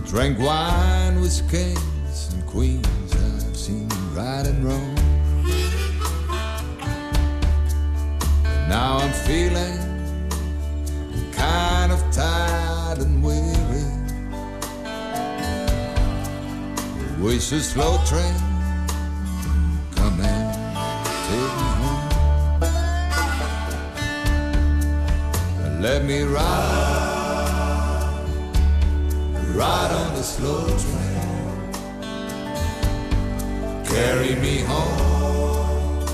Drank wine with kings and queens. I've seen right and wrong. Now I'm feeling kind of tired and weary. Wish a slow train come and take me home. Let me ride, ride on the slow train. Carry me home,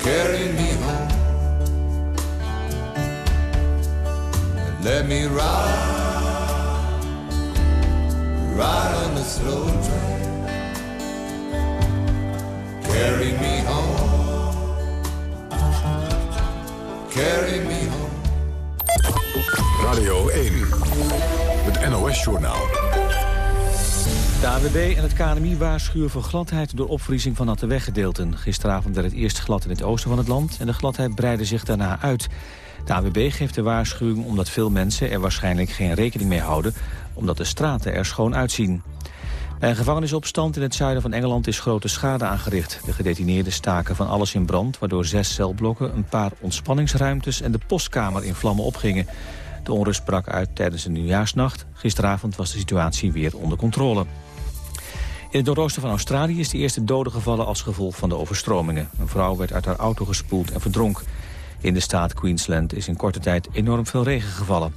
carry me home. and Let me ride, ride on the slow train. Carry me home, carry me home. Radio 1, het NOS-journaal. De AWB en het KNMI waarschuwen voor gladheid door opvriezing van natte weggedeelten. Gisteravond werd het eerst glad in het oosten van het land en de gladheid breidde zich daarna uit. De AWB geeft de waarschuwing omdat veel mensen er waarschijnlijk geen rekening mee houden, omdat de straten er schoon uitzien. Bij een gevangenisopstand in het zuiden van Engeland is grote schade aangericht. De gedetineerden staken van alles in brand, waardoor zes celblokken, een paar ontspanningsruimtes en de postkamer in vlammen opgingen. De onrust brak uit tijdens de nieuwjaarsnacht. Gisteravond was de situatie weer onder controle. In het noordoosten van Australië is de eerste dode gevallen als gevolg van de overstromingen. Een vrouw werd uit haar auto gespoeld en verdronk. In de staat Queensland is in korte tijd enorm veel regen gevallen.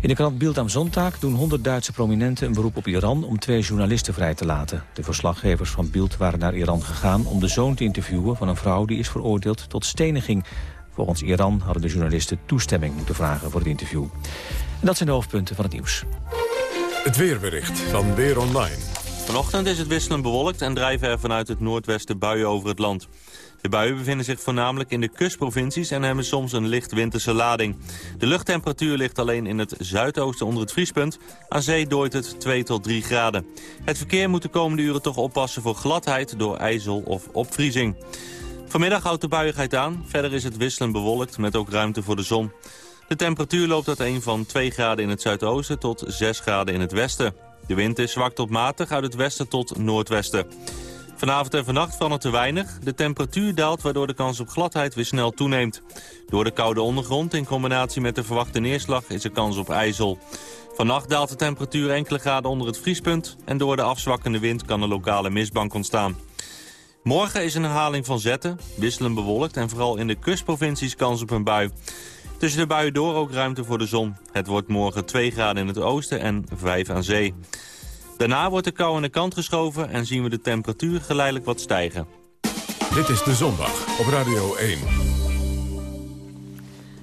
In de krant Bild am Sonntag doen 100 Duitse prominenten een beroep op Iran om twee journalisten vrij te laten. De verslaggevers van Bild waren naar Iran gegaan om de zoon te interviewen van een vrouw die is veroordeeld tot steniging. Volgens Iran hadden de journalisten toestemming moeten vragen voor het interview. En dat zijn de hoofdpunten van het nieuws. Het weerbericht van Weer Online. Vanochtend is het wisselend bewolkt en drijven er vanuit het noordwesten buien over het land. De buien bevinden zich voornamelijk in de kustprovincies en hebben soms een licht winterse lading. De luchttemperatuur ligt alleen in het zuidoosten onder het vriespunt. Aan zee dooit het 2 tot 3 graden. Het verkeer moet de komende uren toch oppassen voor gladheid door ijzel of opvriezing. Vanmiddag houdt de buiigheid aan. Verder is het wisselend bewolkt met ook ruimte voor de zon. De temperatuur loopt uiteen van 2 graden in het zuidoosten tot 6 graden in het westen. De wind is zwak tot matig uit het westen tot noordwesten. Vanavond en vannacht verandert te weinig. De temperatuur daalt waardoor de kans op gladheid weer snel toeneemt. Door de koude ondergrond in combinatie met de verwachte neerslag is er kans op ijzel. Vannacht daalt de temperatuur enkele graden onder het vriespunt... en door de afzwakkende wind kan een lokale mistbank ontstaan. Morgen is een herhaling van zetten, wisselend bewolkt... en vooral in de kustprovincies kans op een bui. Tussen de buien door ook ruimte voor de zon. Het wordt morgen 2 graden in het oosten en 5 aan zee. Daarna wordt de kou aan de kant geschoven en zien we de temperatuur geleidelijk wat stijgen. Dit is De Zondag op Radio 1.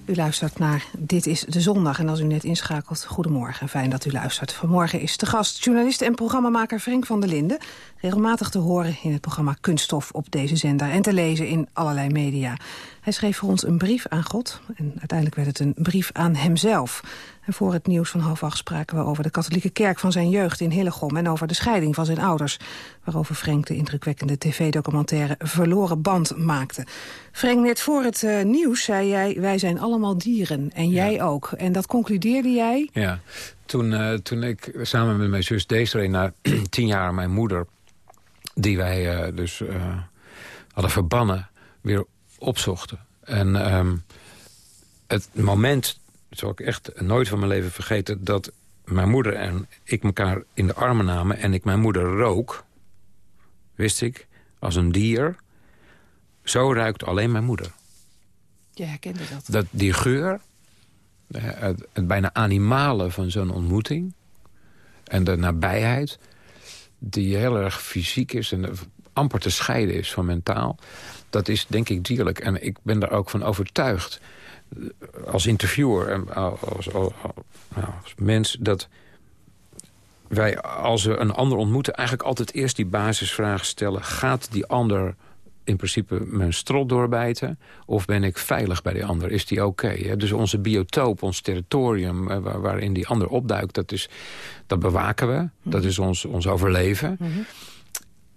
U luistert naar Dit is de Zondag. En als u net inschakelt, goedemorgen. Fijn dat u luistert. Vanmorgen is de gast journalist en programmamaker Frank van der Linden. Regelmatig te horen in het programma Kunststof op deze zender. En te lezen in allerlei media. Hij schreef voor ons een brief aan God. En uiteindelijk werd het een brief aan hemzelf. En voor het nieuws van half acht spraken we over de katholieke kerk van zijn jeugd in Hillegom... en over de scheiding van zijn ouders. Waarover Frank de indrukwekkende tv-documentaire Verloren Band maakte. Frank, net voor het uh, nieuws zei jij... wij zijn allemaal dieren en jij ja. ook. En dat concludeerde jij? Ja, toen, uh, toen ik samen met mijn zus Desiree... na tien jaar mijn moeder, die wij uh, dus hadden verbannen... weer opzochten. En um, het moment, dat zal ik echt nooit van mijn leven vergeten... dat mijn moeder en ik elkaar in de armen namen... en ik mijn moeder rook, wist ik, als een dier... zo ruikt alleen mijn moeder. Je herkende dat. dat die geur, het, het bijna animale van zo'n ontmoeting... en de nabijheid, die heel erg fysiek is... en amper te scheiden is van mentaal... dat is denk ik dierlijk. En ik ben daar ook van overtuigd, als interviewer en als, als, als, als mens... dat wij, als we een ander ontmoeten... eigenlijk altijd eerst die basisvraag stellen... gaat die ander in principe mijn strot doorbijten? Of ben ik veilig bij die ander? Is die oké? Dus onze biotoop, ons territorium eh, waarin die ander opduikt... dat, is, dat bewaken we. Dat is ons, ons overleven. Mhm.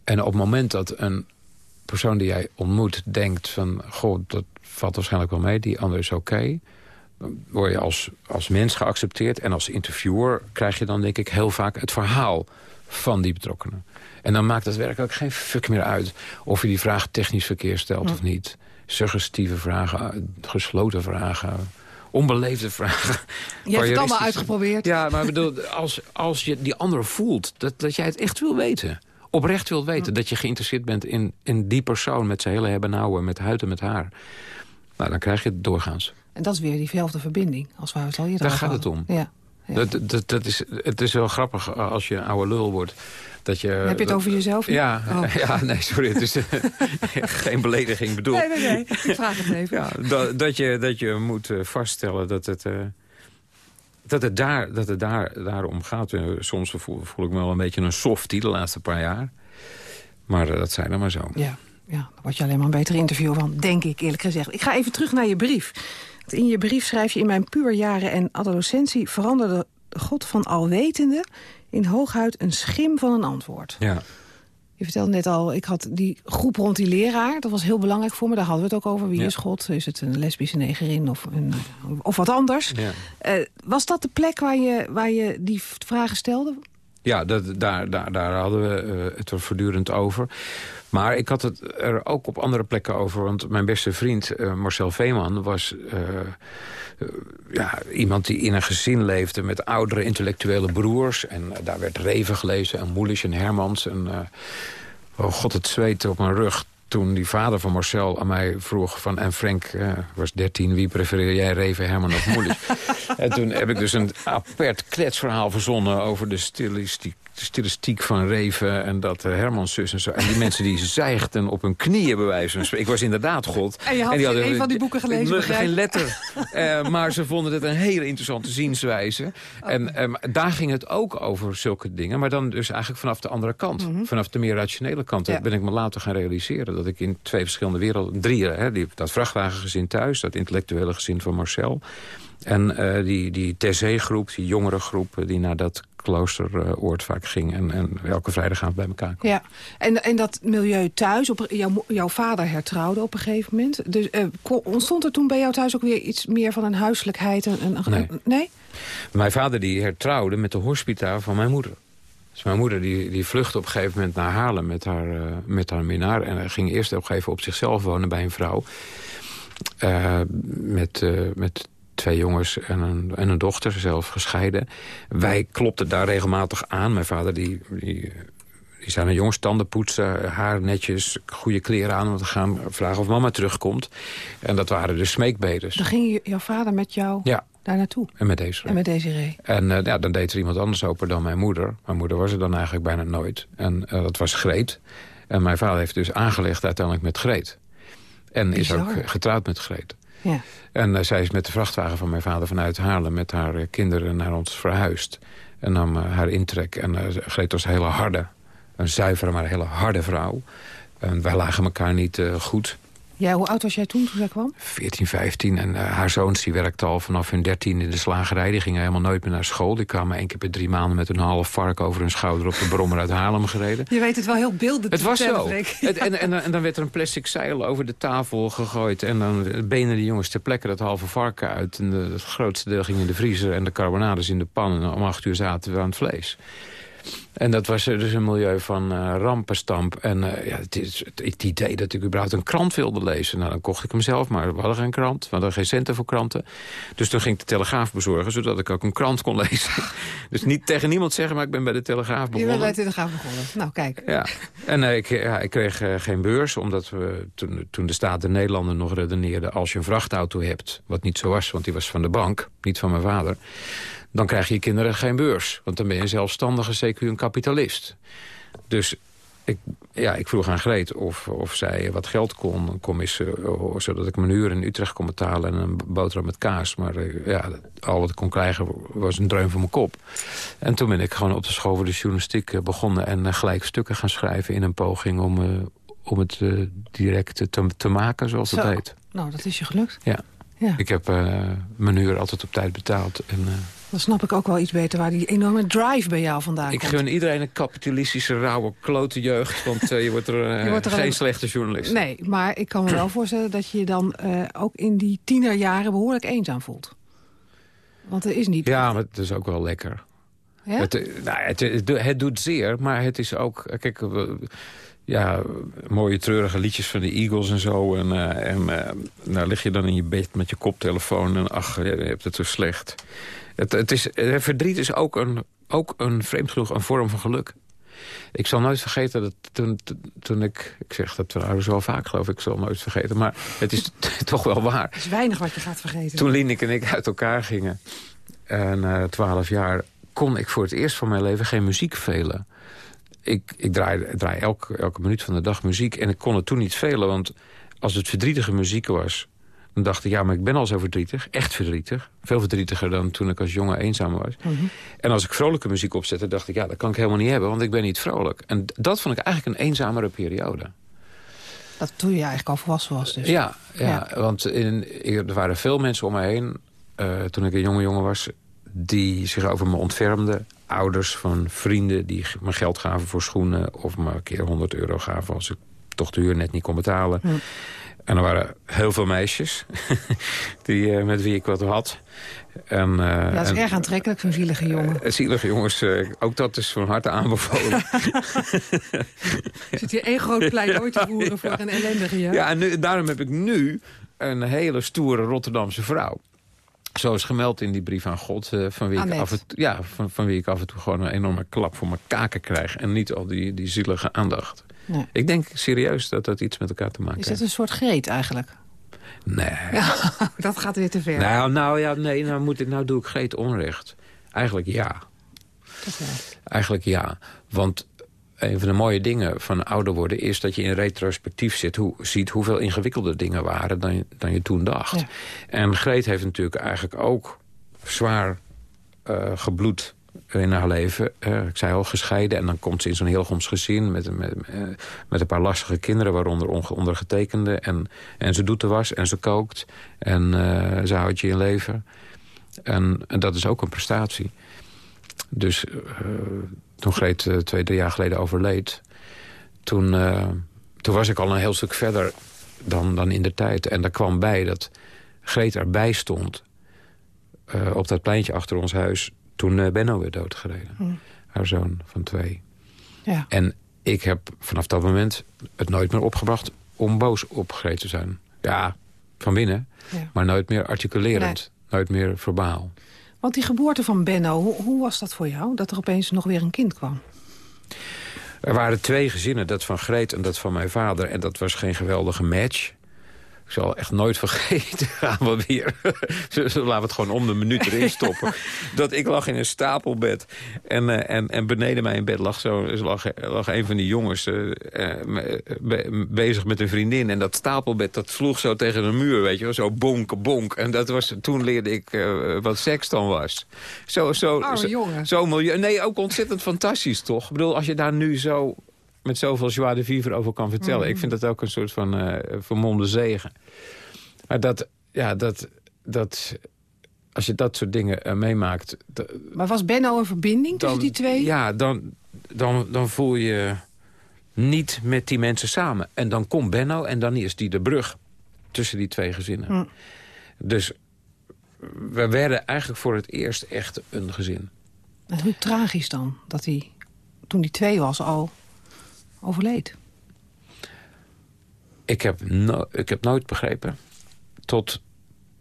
En op het moment dat een persoon die jij ontmoet denkt van... goh, dat valt waarschijnlijk wel mee, die ander is oké... dan word je als, als mens geaccepteerd. En als interviewer krijg je dan denk ik heel vaak het verhaal van die betrokkenen. En dan maakt het werkelijk geen fuck meer uit... of je die vraag technisch verkeer stelt of niet. Suggestieve vragen, gesloten vragen onbeleefde vragen. Je hebt het allemaal uitgeprobeerd. Ja, maar bedoel, als, als je die ander voelt, dat, dat jij het echt wil weten. Oprecht wil weten, dat je geïnteresseerd bent in, in die persoon... met zijn hele hebben nauwen, met huid en met haar. Nou, dan krijg je het doorgaans. En dat is weer diezelfde verbinding, als we het al eerder Daar gaat het om. Ja. Ja. Dat, dat, dat is, het is wel grappig als je een oude lul wordt. Dat je, Heb je het dat- over jezelf? Ja, Oh. ja, nee, sorry. Het is eh, geen belediging bedoeld. Nee, nee, nee. Ik vraag het even. Ja, dat, dat, je, dat je moet eh, vaststellen dat het, eh, dat het, daar, dat het daar, daarom gaat. Eh, soms voel, voel ik me wel een beetje een softie de laatste paar jaar. Maar eh, dat zijn er maar zo. Ja, ja, daar word je alleen maar een beter interview van, denk ik eerlijk gezegd. Ik ga even terug naar je brief. In je brief schrijf je... in mijn puberjaren en adolescentie veranderde de God van alwetende... in hooguit een schim van een antwoord. Ja. Je vertelde net al, ik had die groep rond die leraar. Dat was heel belangrijk voor me. Daar hadden we het ook over. Wie Ja. is God? Is het een lesbische negerin of, een, of wat anders? Ja. Eh, was dat de plek waar je, waar je die vragen stelde? Ja, dat, daar, daar, daar hadden we eh, het er voortdurend over. Maar ik had het er ook op andere plekken over. Want mijn beste vriend eh, Marcel Veeman was ja, iemand die in een gezin leefde... met oudere intellectuele broers. En eh, daar werd Reven gelezen en Moelisch en Hermans. En eh, oh god, het zweet op mijn rug toen die vader van Marcel aan mij vroeg van... en Frank eh, was 13, wie prefereer jij, Reven, Herman of Moelisch? en toen heb ik dus een apert kletsverhaal verzonnen... over de stilistiek, de stilistiek van Reven en dat uh, Hermans zus en zo. En die mensen die zeigden op hun knieën bij wijze van spreken. Ik was inderdaad God. En je had die geen een van die boeken gelezen, Geen letter. Eh, maar ze vonden het een hele interessante zienswijze. En eh, daar ging het ook over zulke dingen. Maar dan dus eigenlijk vanaf de andere kant. Vanaf de meer rationele kant. Ja. Dat ben ik me later gaan realiseren. Dat ik in twee verschillende werelden... Drie, hè, die, dat vrachtwagengezin thuis. Dat intellectuele gezin van Marcel. En eh, die, die TC-groep, die jongere groep... eh, die naar dat kloosteroord vaak ging. En, en elke vrijdagavond bij elkaar kwam. Ja, en, en dat milieu thuis, op, jouw, jouw vader hertrouwde op een gegeven moment. Dus eh, ontstond er toen bij jou thuis ook weer iets meer van een huiselijkheid? Een, een, Nee. een- nee? Mijn vader die hertrouwde met de hospita van mijn moeder. Dus mijn moeder die, die vluchtte op een gegeven moment naar Haarlem met haar, eh, met haar minnaar. En ging eerst op een gegeven moment op zichzelf wonen bij een vrouw. Eh, met, eh, met twee jongens en een, en een dochter, zelf gescheiden. Wij klopten daar regelmatig aan. Mijn vader die, die, die zei naar jongens, tanden poetsen, haar netjes, goede kleren aan. Want we gaan vragen of mama terugkomt. En dat waren de smeekbedes. Dan ging je- jouw vader met jou Ja, daar naartoe. en met deze. En met Desiree. En eh, ja, dan deed er iemand anders open dan mijn moeder. Mijn moeder was er dan eigenlijk bijna nooit. En eh, dat was Greet. En mijn vader heeft dus aangelegd uiteindelijk met Greet. En is ook getrouwd met Greet. Ja. En eh, zij is met de vrachtwagen van mijn vader vanuit Haarlem... met haar eh, kinderen naar ons verhuisd. En nam eh, haar intrek. En Greet was een hele harde, een zuivere, maar hele harde vrouw. En wij lagen elkaar niet goed. Ja, hoe oud was jij toen, toen zij kwam? 14, 15. En eh, haar zoons die werkten al vanaf hun 13 in de slagerij. Die gingen helemaal nooit meer naar school. Die kwamen één keer per drie maanden met een half vark over hun schouder... op de brommer uit Haarlem gereden. Je weet het wel heel beeldend Het was zo. Het- en, en, en dan werd er een plastic zeil over de tafel gegooid. En dan benen de jongens ter plekke dat halve varken uit. En de, het grootste deel ging in de vriezer en de carbonades in de pan. En om acht uur zaten we aan het vlees. En dat was eh, dus een milieu van eh, rampenstamp. En eh, ja, het, is, het, idee dat ik überhaupt een krant wilde lezen. Nou, dan kocht ik hem zelf, maar we hadden geen krant. We hadden geen centen voor kranten. Dus toen ging ik de Telegraaf bezorgen, zodat ik ook een krant kon lezen. dus niet tegen niemand zeggen, maar ik ben bij de Telegraaf Je begonnen. bent bij de Telegraaf begonnen. Nou, kijk. Ja, en ik, ja, ik kreeg geen beurs, omdat we toen, toen de staat de Nederlanden nog redeneerde... als je een vrachtauto hebt, wat niet zo was, want die was van de bank, niet van mijn vader... dan krijg je kinderen geen beurs, want dan ben je zelfstandige, zeker een kapitalist. Dus ik, ja, ik vroeg aan Greet of, of zij wat geld kon, kon missen... zodat ik mijn uur in Utrecht kon betalen en een boterham met kaas. Maar uh, ja, al wat ik kon krijgen was een dreun voor mijn kop. En toen ben ik gewoon op de school voor de journalistiek begonnen... en gelijk stukken gaan schrijven in een poging om, om het direct te, te maken, zoals het heet. Nou, dat is je gelukt. Ja. ja. Ik heb mijn uur altijd op tijd betaald. En, dan snap ik ook wel iets beter waar die enorme drive bij jou vandaan ik komt. Ik gun iedereen een kapitalistische, rauwe, klote jeugd. Want uh, je wordt er, uh, je wordt er geen een... slechte journalist. Nee, maar ik kan me wel voorstellen dat je dan uh, ook in die tienerjaren behoorlijk eenzaam voelt. Want er is niet... Ja, maar het is ook wel lekker. Ja? Het, nou, het, het, het, doet zeer, maar het is ook... Kijk, ja, mooie treurige liedjes van de Eagles en zo. En, en nou lig je dan in je bed met je koptelefoon en ach, je hebt het zo slecht. Het, het is, verdriet is ook een, ook een vreemd genoeg een vorm van geluk. Ik zal nooit vergeten dat toen, toen ik... Ik zeg dat trouwens wel vaak, geloof ik. Ik zal nooit vergeten. Maar het is toch wel waar. Het is weinig wat je gaat vergeten. Toen Lieneke en ik uit elkaar gingen... en uh, twaalf jaar kon ik voor het eerst van mijn leven geen muziek velen. Ik, ik draai, draai elke, elke minuut van de dag muziek. En ik kon het toen niet velen, want als het verdrietige muziek was... dan dacht ik, ja, maar ik ben al zo verdrietig. Echt verdrietig. Veel verdrietiger dan toen ik als jongen eenzaam was. Mm -hmm. En als ik vrolijke muziek opzette, dacht ik... ja, dat kan ik helemaal niet hebben, want ik ben niet vrolijk. En dat vond ik eigenlijk een eenzamere periode. Dat toen je eigenlijk al volwassen was dus. Ja, ja, ja. want in, er waren veel mensen om me heen... Uh, toen ik een jonge jongen was die zich over me ontfermden. Ouders van vrienden die me geld gaven voor schoenen... of me een keer 100 euro gaven als ik toch de huur net niet kon betalen. En er waren heel veel meisjes die, uh, met wie ik wat had. En, uh, ja, dat is en, erg aantrekkelijk, zo'n zielige jongen. Uh, zielige jongens, ook dat is van harte aanbevolen. Zit hier één groot pleidooi te voeren ja. voor een ellendige jongen? Ja, en nu, daarom heb ik nu een hele stoere Rotterdamse vrouw. Zoals gemeld in die brief aan God, uh, van, wie ik af en, ja, van, van wie ik af en toe gewoon een enorme klap voor mijn kaken krijg. En niet al die, die zielige aandacht. Nee. Ik denk serieus dat dat iets met elkaar te maken Is heeft. het een soort greet eigenlijk? Nee. Ja, dat gaat weer te ver. Nou, nou ja, nee, nou, moet ik, nou doe ik greet onrecht. Eigenlijk ja. Eigenlijk ja. Want een van de mooie dingen van ouder worden... is dat je in retrospectief zit, hoe, ziet hoeveel ingewikkelder dingen waren... dan je, dan je toen dacht. Ja. En Greet heeft natuurlijk eigenlijk ook zwaar uh, gebloed in haar leven. Uh, ik zei al, gescheiden. En dan komt ze in zo'n heel goms gezin... Met, met, met een paar lastige kinderen, waaronder ondergetekende. En, en ze doet de was en ze kookt. En ze houdt je in leven. En, en dat is ook een prestatie. Dus toen Greet twee, drie jaar geleden overleed... Toen, toen was ik al een heel stuk verder dan, dan in de tijd. En daar kwam bij dat Greet erbij stond... Op dat pleintje achter ons huis... toen Benno werd doodgereden. Hm. Haar zoon van twee. Ja. En ik heb vanaf dat moment het nooit meer opgebracht... om boos op Greet te zijn. Ja, van binnen. Ja. Maar nooit meer articulerend. Nee. Nooit meer verbaal. Want die geboorte van Benno, hoe, hoe, was dat voor jou? Dat er opeens nog weer een kind kwam? Er waren twee gezinnen, dat van Greet en dat van mijn vader. En dat was geen geweldige match. Ik zal echt nooit vergeten, gaan we weer. Laten we het gewoon om de minuut erin stoppen. dat ik lag in een stapelbed. En, uh, en, en beneden mij in bed lag, zo, lag, lag een van die jongens uh, uh, be, bezig met een vriendin. En dat stapelbed, dat sloeg zo tegen de muur, weet je wel. Zo bonk, bonk. En dat was, toen leerde ik wat seks dan was. Zo, zo, Arme zo, jongen. zo milieu. Nee, ook ontzettend fantastisch, toch? Ik bedoel, als je daar nu zo met zoveel joie de vivre over kan vertellen. Mhm. Ik vind dat ook een soort van uh, vermomde zegen. Maar dat, ja, dat, dat, als je dat soort dingen uh, meemaakt... Maar was Benno een verbinding tussen die twee? Ja, dan, dan, dan voel je niet met die mensen samen. En dan komt Benno en dan is die de brug tussen die twee gezinnen. Mm. Dus we werden eigenlijk voor het eerst echt een gezin. En hoe tragisch dan, dat hij toen hij twee was al overleed. Ik heb, ik heb nooit begrepen, tot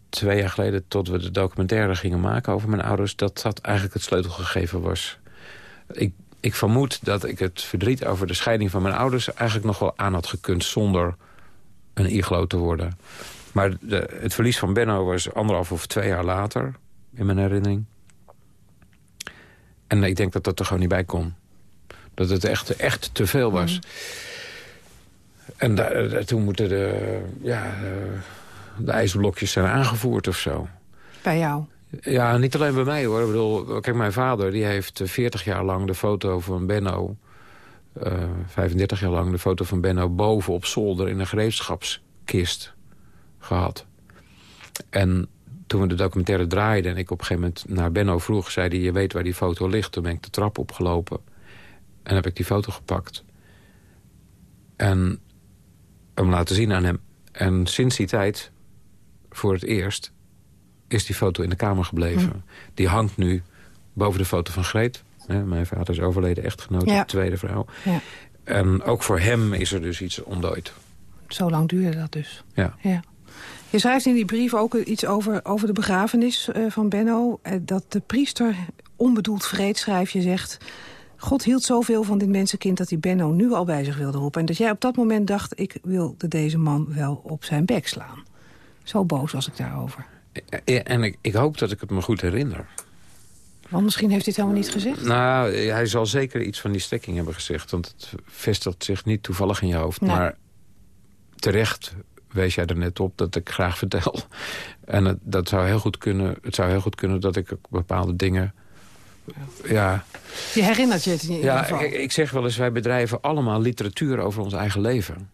twee jaar geleden... tot we de documentaire gingen maken over mijn ouders... dat dat eigenlijk het sleutelgegeven was. Ik, ik vermoed dat ik het verdriet over de scheiding van mijn ouders... eigenlijk nog wel aan had gekund zonder een iglo te worden. Maar de, het verlies van Benno was anderhalf of twee jaar later... in mijn herinnering. En ik denk dat dat er gewoon niet bij kon. Dat het echt, echt te veel was. Mhm. En da- toen moeten de, ja, eh, de ijzerblokjes zijn aangevoerd of zo. Bij jou. Ja, niet alleen bij mij hoor. Ik bedoel, kijk, mijn vader die heeft eh, 40 jaar lang de foto van Benno... eh 35 jaar lang de foto van Benno boven op zolder... in een gereedschapskist gehad. En toen we de documentaire draaiden... en ik op een gegeven moment naar Benno vroeg... zei hij, je weet waar die foto ligt. Toen ben ik de trap opgelopen. En heb ik die foto gepakt. En hem laten zien aan hem. En sinds die tijd, voor het eerst is die foto in de kamer gebleven. Die hangt nu boven de foto van Greet. Hè, mijn vader is overleden echtgenoot, Ja. de tweede vrouw. Ja. En ook voor hem is er dus iets ontdooid. Zo lang duurde dat dus. Ja. Ja. Je schrijft in die brief ook iets over, over de begrafenis eh, van Benno. eh, dat de priester onbedoeld vreed, schrijf je, zegt... God hield zoveel van dit mensenkind dat hij Benno nu al bij zich wilde roepen. En dat jij op dat moment dacht, ik wilde deze man wel op zijn bek slaan. Zo boos was ik daarover. En ik, ik hoop dat ik het me goed herinner. Want misschien heeft hij het helemaal niet gezegd. Nou, hij zal zeker iets van die stekking hebben gezegd. Want het vestigt zich niet toevallig in je hoofd. Nee. Maar terecht wees jij er net op dat ik graag vertel. En het, dat zou heel goed kunnen, het zou heel goed kunnen dat ik bepaalde dingen... Ja, Je herinnert je het in ieder ja ik, ik zeg wel eens, wij bedrijven allemaal literatuur over ons eigen leven.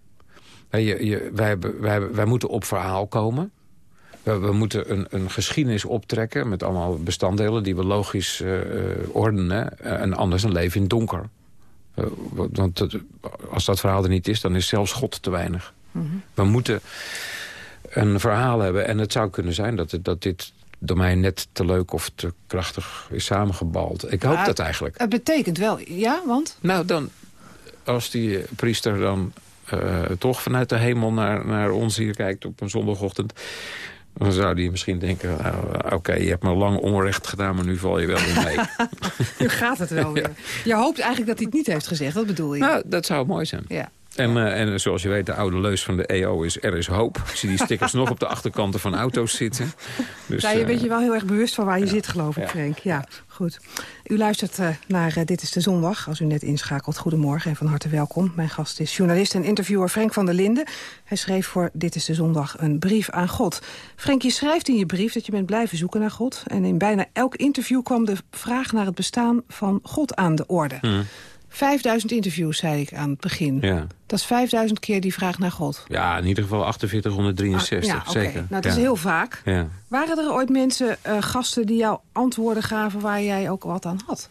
Hè, Je, je, wij, wij, hebben- wij moeten op verhaal komen. We, we moeten een, een geschiedenis optrekken met allemaal bestanddelen... die we logisch eh, eh, ordenen. Eh, En anders een leven in het donker. Want als dat verhaal er niet is, dan is zelfs God te weinig. We moeten een verhaal hebben. En het zou kunnen zijn dat, het, dat dit door mij net te leuk of te krachtig is samengebald. Ik hoop dat eigenlijk. Het betekent wel, ja, want? Nou, dan, als die priester dan eh, toch vanuit de hemel naar, naar ons hier kijkt op een zondagochtend... dan zou die misschien denken, nou, oké, je hebt me lang onrecht gedaan... maar nu val je wel weer mee. Nu gaat het wel weer. Je hoopt eigenlijk dat hij het niet heeft gezegd, dat bedoel je? nou, dat zou mooi zijn. ja. En, eh, en zoals je weet, de oude leus van de EO is er is hoop. Ik zie die stickers nog op de achterkanten van auto's zitten. Dus, Ja, je eh, bent je wel heel erg bewust van waar je zit, geloof ik, Frank. Ja, goed. U luistert eh, naar Dit is de Zondag. Als u net inschakelt, goedemorgen en van harte welkom. Mijn gast is journalist en interviewer Frank van der Linden. Hij schreef voor Dit is de Zondag een brief aan God. Frank, je schrijft in je brief dat je bent blijven zoeken naar God. En in bijna elk interview kwam de vraag naar het bestaan van God aan de orde. Hmm. 5000 interviews, zei ik aan het begin. Ja. Dat is 5000 keer die vraag naar God. ja, in ieder geval 4863, Ah, ja, zeker. Nou, dat is heel vaak. Ja. Waren er ooit mensen, eh, gasten, die jou antwoorden gaven waar jij ook wat aan had?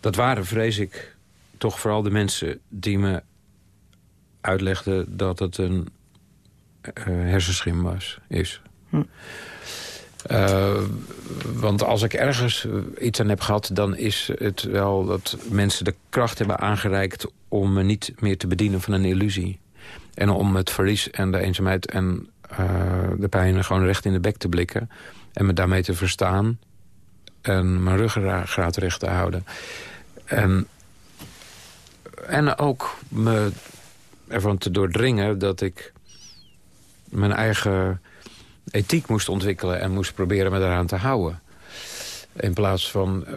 Dat waren, vrees ik, toch vooral de mensen die me uitlegden dat het een eh, hersenschim was, is. Eh, want als ik ergens iets aan heb gehad... dan is het wel dat mensen de kracht hebben aangereikt... om me niet meer te bedienen van een illusie. En om het verlies en de eenzaamheid en eh, de pijn... gewoon recht in de bek te blikken. En me daarmee te verstaan. En mijn ruggengraat recht te houden. En, en ook me ervan te doordringen dat ik mijn eigen ethiek moest ontwikkelen... en moest proberen me daaraan te houden. In plaats van eh,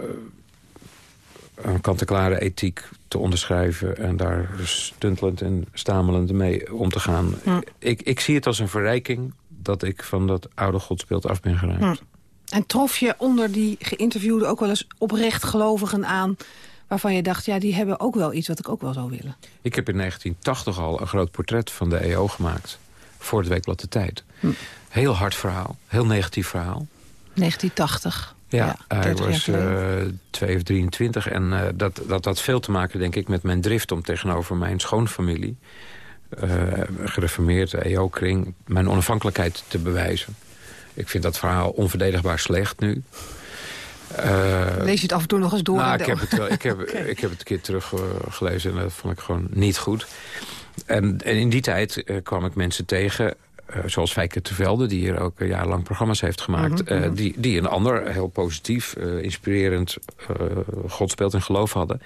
een kant-en-klare ethiek te onderschrijven... en daar stuntelend en stamelend mee om te gaan. Hm. Ik, ik zie het als een verrijking dat ik van dat oude godsbeeld af ben geraakt. Hm. En trof je onder die geïnterviewden ook wel eens oprecht gelovigen aan... waarvan je dacht, ja, die hebben ook wel iets wat ik ook wel zou willen. Ik heb in 1980 al een groot portret van de EO gemaakt. Voor het Weekblad de Tijd. Hm. Heel hard verhaal. Heel negatief verhaal. 1980. Ja, hij 30 jaar was geleden. eh 2 of 23. En eh, dat, dat had veel te maken, denk ik, met mijn drift... om tegenover mijn schoonfamilie, eh gereformeerd, EO-kring... mijn onafhankelijkheid te bewijzen. Ik vind dat verhaal onverdedigbaar slecht nu. Lees je het af en toe nog eens door? nou, ik heb, het wel, ik, heb, ik heb het een keer teruggelezen en dat vond ik gewoon niet goed. En, en in die tijd kwam ik mensen tegen, zoals Fijke Tevelde... die hier ook eh, jarenlang programma's heeft gemaakt... Mhm, eh, mhm. die, die een ander, heel positief, eh, inspirerend godsbeeld en geloof hadden.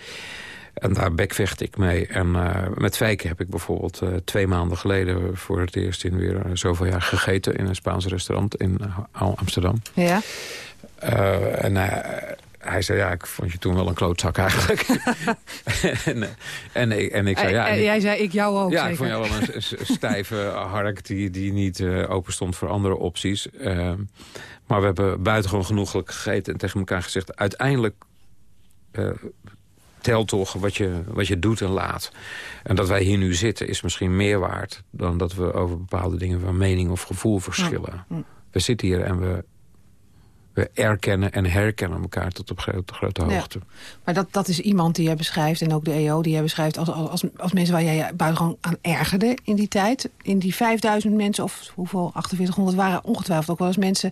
En daar bekvecht ik mee. En eh, met Fijke heb ik bijvoorbeeld eh, twee maanden geleden... voor het eerst in weer eh, zoveel jaar gegeten... in een Spaans restaurant in eh, Amsterdam. Ja? Uh, en hij, zei, ja, ik vond je toen wel een klootzak eigenlijk. en, en, ik, en ik zei, ja... En jij zei, ik jou ook, Ja, zeker? ik vond jou wel een stijve hark die, die niet eh, open stond voor andere opties. Ehm, maar we hebben buitengewoon genoeglijk gegeten en tegen elkaar gezegd... uiteindelijk eh, tel toch wat je, wat je doet en laat. En dat wij hier nu zitten is misschien meer waard... dan dat we over bepaalde dingen van mening of gevoel verschillen. Ja. We zitten hier en we, we erkennen en herkennen elkaar tot op grote, grote Ja. hoogte. Maar dat, dat is iemand die jij beschrijft, en ook de EO die jij beschrijft... als, als, als mensen waar jij je buitengewoon aan ergerde in die tijd. In die 5000 mensen, of hoeveel, 4800 waren ongetwijfeld ook wel eens mensen...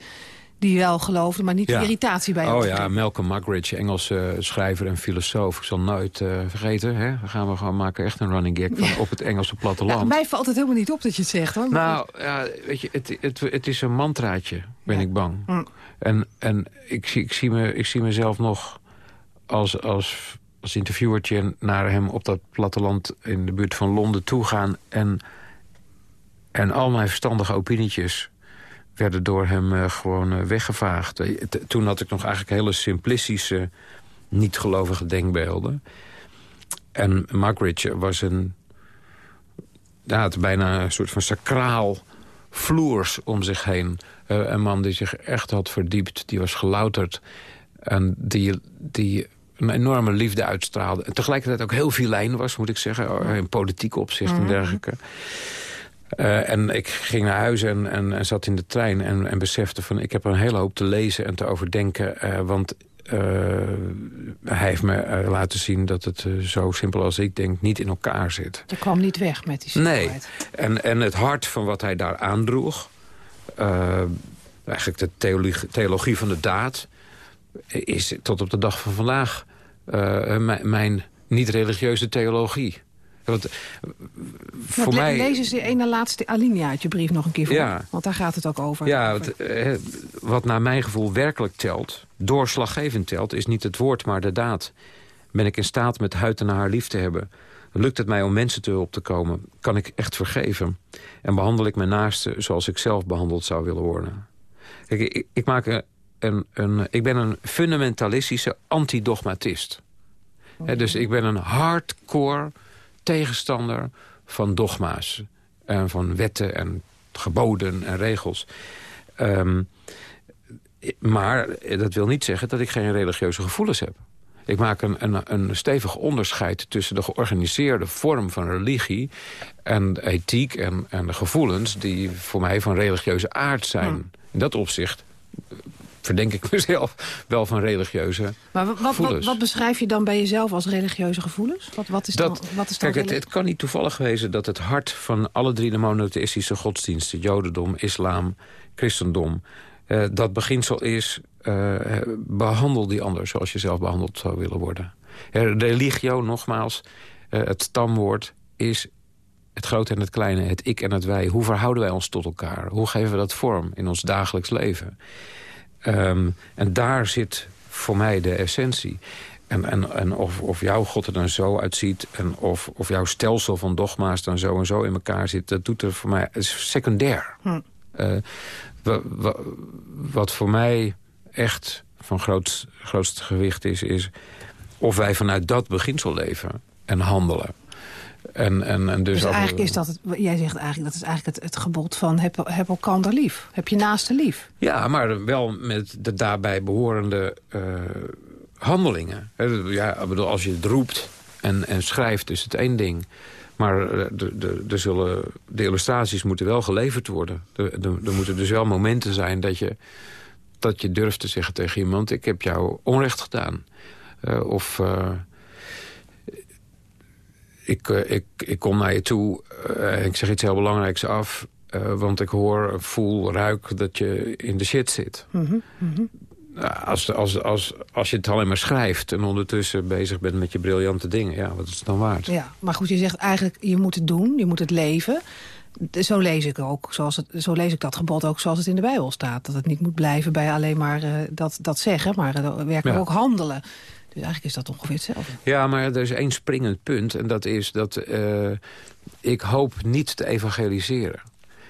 die wel geloofden, maar niet de Ja. irritatie bij Oh ja, Malcolm Muggeridge, Engelse schrijver en filosoof. Ik zal nooit eh, vergeten. Hè? Dan gaan we gewoon maken echt een running gag van op het Engelse Ja, platteland. mij valt het helemaal niet op dat je het zegt, hoor. Nou, ja, weet je, het, het, het is een mantraatje, ben ik bang. Hm. En, en ik, zie, ik, zie me, ik zie mezelf nog als, als, als interviewertje naar hem op dat platteland in de buurt van Londen toegaan. En, en al mijn verstandige opinietjes werden door hem eh, gewoon eh, weggevaagd. Eh, Toen had ik nog eigenlijk hele simplistische, niet gelovige denkbeelden. En Muggeridge was een ja, het bijna een soort van sacraal vloers om zich heen. Eh, een man die zich echt had verdiept, die was gelouterd... en die, die een enorme liefde uitstraalde. En tegelijkertijd ook heel vilijn was, moet ik zeggen... in politiek opzicht en dergelijke. Eh, en ik ging naar huis en, en, en zat in de trein en, en besefte van... ik heb een hele hoop te lezen en te overdenken. eh, want eh, hij heeft me eh, laten zien dat het eh, zo simpel als ik denk... niet in elkaar zit. je kwam niet weg met die Nee, simpelheid. en, en het hart van wat hij daar aandroeg... eigenlijk de theologie, theologie van de daad... is tot op de dag van vandaag mijn niet-religieuze theologie. Want, voor le- mij... Lees eens de ene laatste alinea uit je brief nog een keer voor. Ja. Want daar gaat het ook over. Ja, wat, eh, wat naar mijn gevoel werkelijk telt, doorslaggevend telt... is niet het woord, maar de daad. Ben ik in staat met huid en haar lief te hebben? Lukt het mij om mensen te hulp te komen? Kan ik echt vergeven? En behandel ik mijn naaste zoals ik zelf behandeld zou willen worden? Kijk, ik, ik, maak een, een, een, ik ben een fundamentalistische antidogmatist. Hè, dus ik ben een hardcore tegenstander van dogma's. En van wetten en geboden en regels. Ehm, maar dat wil niet zeggen dat ik geen religieuze gevoelens heb. Ik maak een, een, een stevig onderscheid tussen de georganiseerde vorm van religie... en ethiek en, en de gevoelens die voor mij van religieuze aard zijn. In dat opzicht verdenk ik mezelf wel van religieuze Maar wat, wat, wat, gevoelens. wat beschrijf je dan bij jezelf als religieuze gevoelens? Wat, wat is Dat, dan, wat is dan kijk, het, het kan niet toevallig wezen dat het hart van alle drie de monotheïstische godsdiensten... jodendom, islam, christendom... eh, dat beginsel is, eh, behandel die ander zoals je zelf behandeld zou willen worden. Eh, religio, nogmaals, eh, het stamwoord is het grote en het kleine, het ik en het wij. Hoe verhouden wij ons tot elkaar? Hoe geven we dat vorm in ons dagelijks leven? Ehm, en daar zit voor mij de essentie. En, en, en of, of jouw God er dan zo uitziet... en of, of jouw stelsel van dogma's dan zo en zo in elkaar zit... dat doet er voor mij is secundair. Hm. Eh, wa- wa- wat voor mij echt van groot, grootste gewicht is... is of wij vanuit dat beginsel leven en handelen. En, en, en dus Dus over- eigenlijk is dat, het, jij zegt eigenlijk, dat is eigenlijk het, het gebod van heb, heb elkander lief. Heb je naaste lief. Ja, maar wel met de daarbij behorende eh, handelingen. Ja, ik bedoel, als je het roept en, en schrijft is het één ding. Maar eh, de, de, de, zullen, de illustraties moeten wel geleverd worden. Er, moeten dus wel momenten zijn dat je, dat je durft te zeggen tegen iemand... ik heb jou onrecht gedaan. Eh, of... ik, eh, ik, ik kom naar je toe eh, en ik zeg iets heel belangrijks af... eh, want ik hoor, voel, ruik dat je in de shit zit. Mhm, mhm. Nou, Als, als, als, als je het alleen maar schrijft en ondertussen bezig bent met je briljante dingen... ja, wat is het dan waard? Ja, maar goed, je zegt eigenlijk, je moet het doen, je moet het leven. Zo lees ik ook, zoals het, zo lees ik dat gebod ook zoals het in de Bijbel staat. Dat het niet moet blijven bij alleen maar eh, dat, dat zeggen, maar uh, werkelijk Ja. ook handelen. Dus eigenlijk is dat ongeveer hetzelfde. Ja, maar er is één springend punt. En dat is dat eh, ik hoop niet te evangeliseren.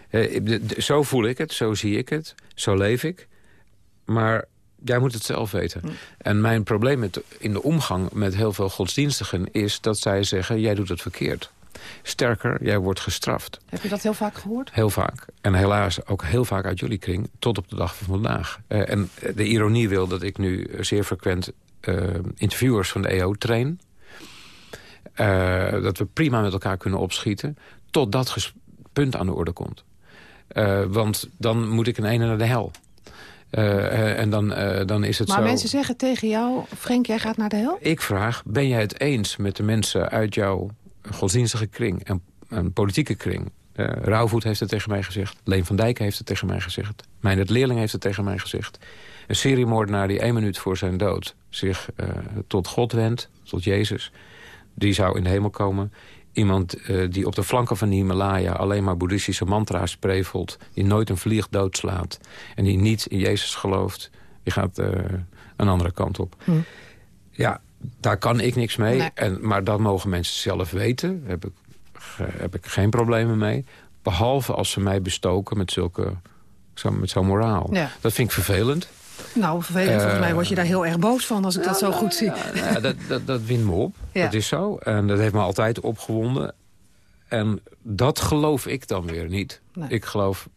Eh, ik- de- de- zo voel ik het, zo zie ik het, zo leef ik. Maar Jij moet het zelf weten. En mijn probleem met, in de omgang met heel veel godsdienstigen... is dat zij zeggen, jij doet het verkeerd. Sterker, jij wordt gestraft. Heb je dat heel vaak gehoord? Heel vaak. En helaas ook heel vaak uit jullie kring, tot op de dag van vandaag. Uh, en de ironie wil dat ik nu zeer frequent interviewers van de EO train. Uh, dat we prima met elkaar kunnen opschieten. Tot dat punt aan de orde komt. want dan moet ik een ene naar de hel. Uh, en dan, uh, dan is het maar zo... mensen zeggen tegen jou, Frank, jij gaat naar de hel? Ik vraag, ben jij het eens met de mensen uit jouw godsdienstige kring en, en politieke kring? Rauwvoet heeft het tegen mij gezegd. Leen van Dijk heeft het tegen mij gezegd. Meijnerd Leerling heeft het tegen mij gezegd. Een seriemoordenaar die één minuut voor zijn dood zich tot God wendt, tot Jezus... die zou in de hemel komen. Iemand uh, die op de flanken van de Himalaya alleen maar boeddhistische mantra's prevelt... die nooit een vlieg doodslaat en die niet in Jezus gelooft... die gaat uh, een andere kant op. Hm. Ja, daar kan ik niks mee. Nee. En, maar dat mogen mensen zelf weten. Daar heb ik, heb ik geen problemen mee. Behalve als ze mij bestoken met zulke zo, met zo'n moraal. Ja. Dat vind ik vervelend. Nou, vervelend. Volgens mij word je daar heel erg boos van als ik dat zo goed zie. Ja, dat, dat, dat wint me op. Ja. Dat is zo. En dat heeft me altijd opgewonden. En dat geloof ik dan weer niet. Nee. Ik geloof,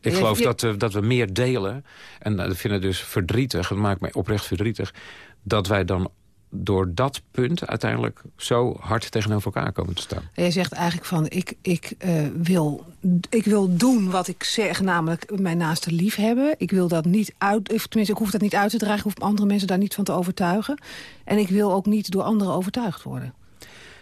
ik je, geloof je... Dat, we, dat we meer delen. En dat vind ik dus verdrietig. Het maakt mij oprecht verdrietig. Dat wij dan door dat punt uiteindelijk zo hard tegenover elkaar komen te staan. En je zegt eigenlijk van, ik, ik, uh, wil, ik wil doen wat ik zeg, namelijk mijn naaste lief hebben. Ik wil dat niet uit, tenminste, ik hoef dat niet uit te dragen, ik hoef andere mensen daar niet van te overtuigen. En ik wil ook niet door anderen overtuigd worden.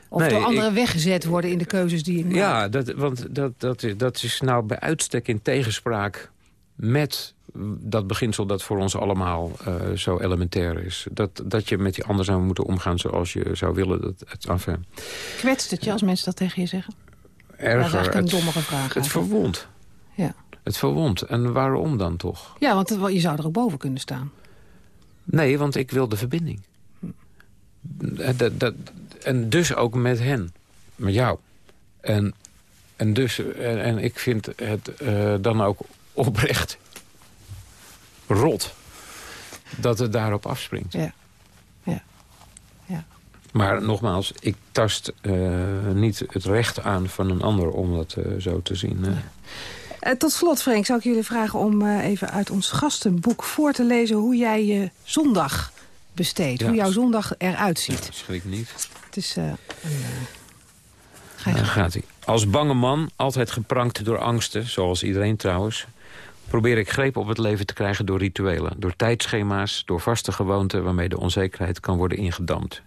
Of nee, door anderen ik, weggezet worden in de keuzes die ik maak. Ja, dat, want dat, dat, is, dat is nou bij uitstek in tegenspraak met dat beginsel dat voor ons allemaal uh, zo elementair is. Dat, dat je met die ander zou moeten omgaan zoals je zou willen. Dat, het, enfin. Kwetst het je als mensen dat tegen je zeggen? Erger. Dat is een dommige vraag. Het verwondt. Ja. Het verwondt. En waarom dan toch? Ja, want je zou er ook boven kunnen staan. Nee, want ik wil de verbinding. Hm. Dat, dat, en dus ook met hen. Met jou. En, en, dus, en, en ik vind het uh, dan ook oprecht rot dat het daarop afspringt. Ja. ja. ja. Maar nogmaals, ik tast uh, niet het recht aan van een ander om dat uh, zo te zien. Uh. Ja. tot slot, Frank, zou ik jullie vragen om even uit ons gastenboek voor te lezen... hoe jij je zondag besteedt, ja. hoe jouw zondag eruit ziet. Schrik niet. Het is... een, gaat hij. Als bange man, altijd geprankt door angsten, zoals iedereen trouwens probeer ik greep op het leven te krijgen door rituelen. Door tijdschema's, door vaste gewoonten waarmee de onzekerheid kan worden ingedampt.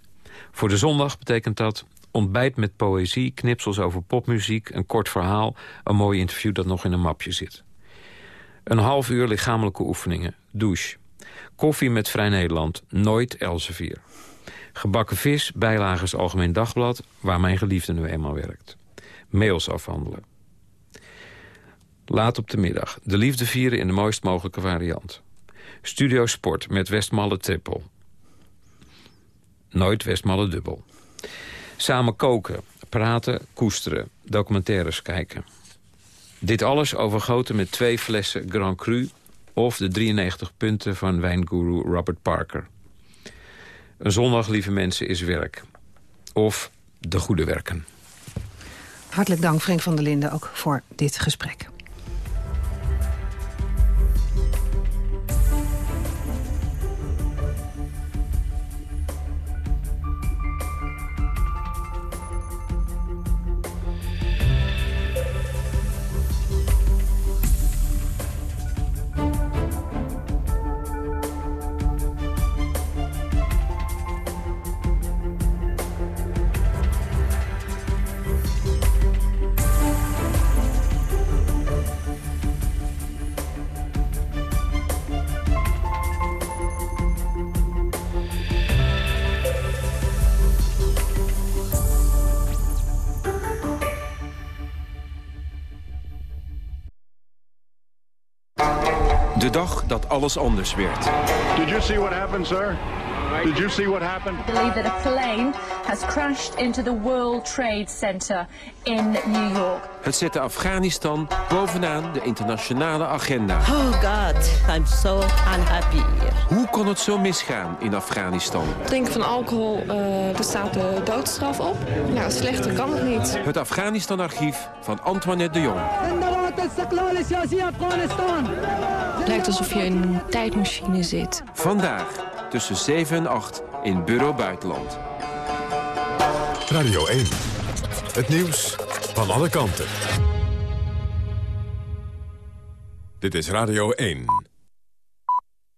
Voor de zondag betekent dat ontbijt met poëzie, knipsels over popmuziek... een kort verhaal, een mooi interview dat nog in een mapje zit. Een half uur lichamelijke oefeningen, douche. Koffie met Vrij Nederland, nooit Elsevier. Gebakken vis, bijlagers Algemeen Dagblad... waar mijn geliefde nu eenmaal werkt. Mails afhandelen. Laat op de middag. De liefde vieren in de mooist mogelijke variant. Studio Sport met Westmalle trippel. Nooit Westmalle dubbel. Samen koken, praten, koesteren, documentaires kijken. Dit alles overgoten met twee flessen Grand Cru... of de 93 punten van wijnguru Robert Parker. Een zondag, lieve mensen, is werk. Of de goede werken. Hartelijk dank, Frank van der Linden, ook voor dit gesprek. Alles anders werd. Did you see what happened, sir? Did you see what happened? I believe that a plane has crashed into the World Trade Center in New York. Het zette Afghanistan bovenaan de internationale agenda. Oh God, I'm so unhappy. Hoe kon het zo misgaan in Afghanistan? Drinken van alcohol uh, er staat de doodstraf op. Nou, slechter kan het niet. Het Afghanistan-archief van Antoinette de Jong. Het lijkt alsof je in een tijdmachine zit. Vandaag tussen 7 en 8 in Bureau Buitenland. Radio 1. Het nieuws van alle kanten. Dit is Radio 1.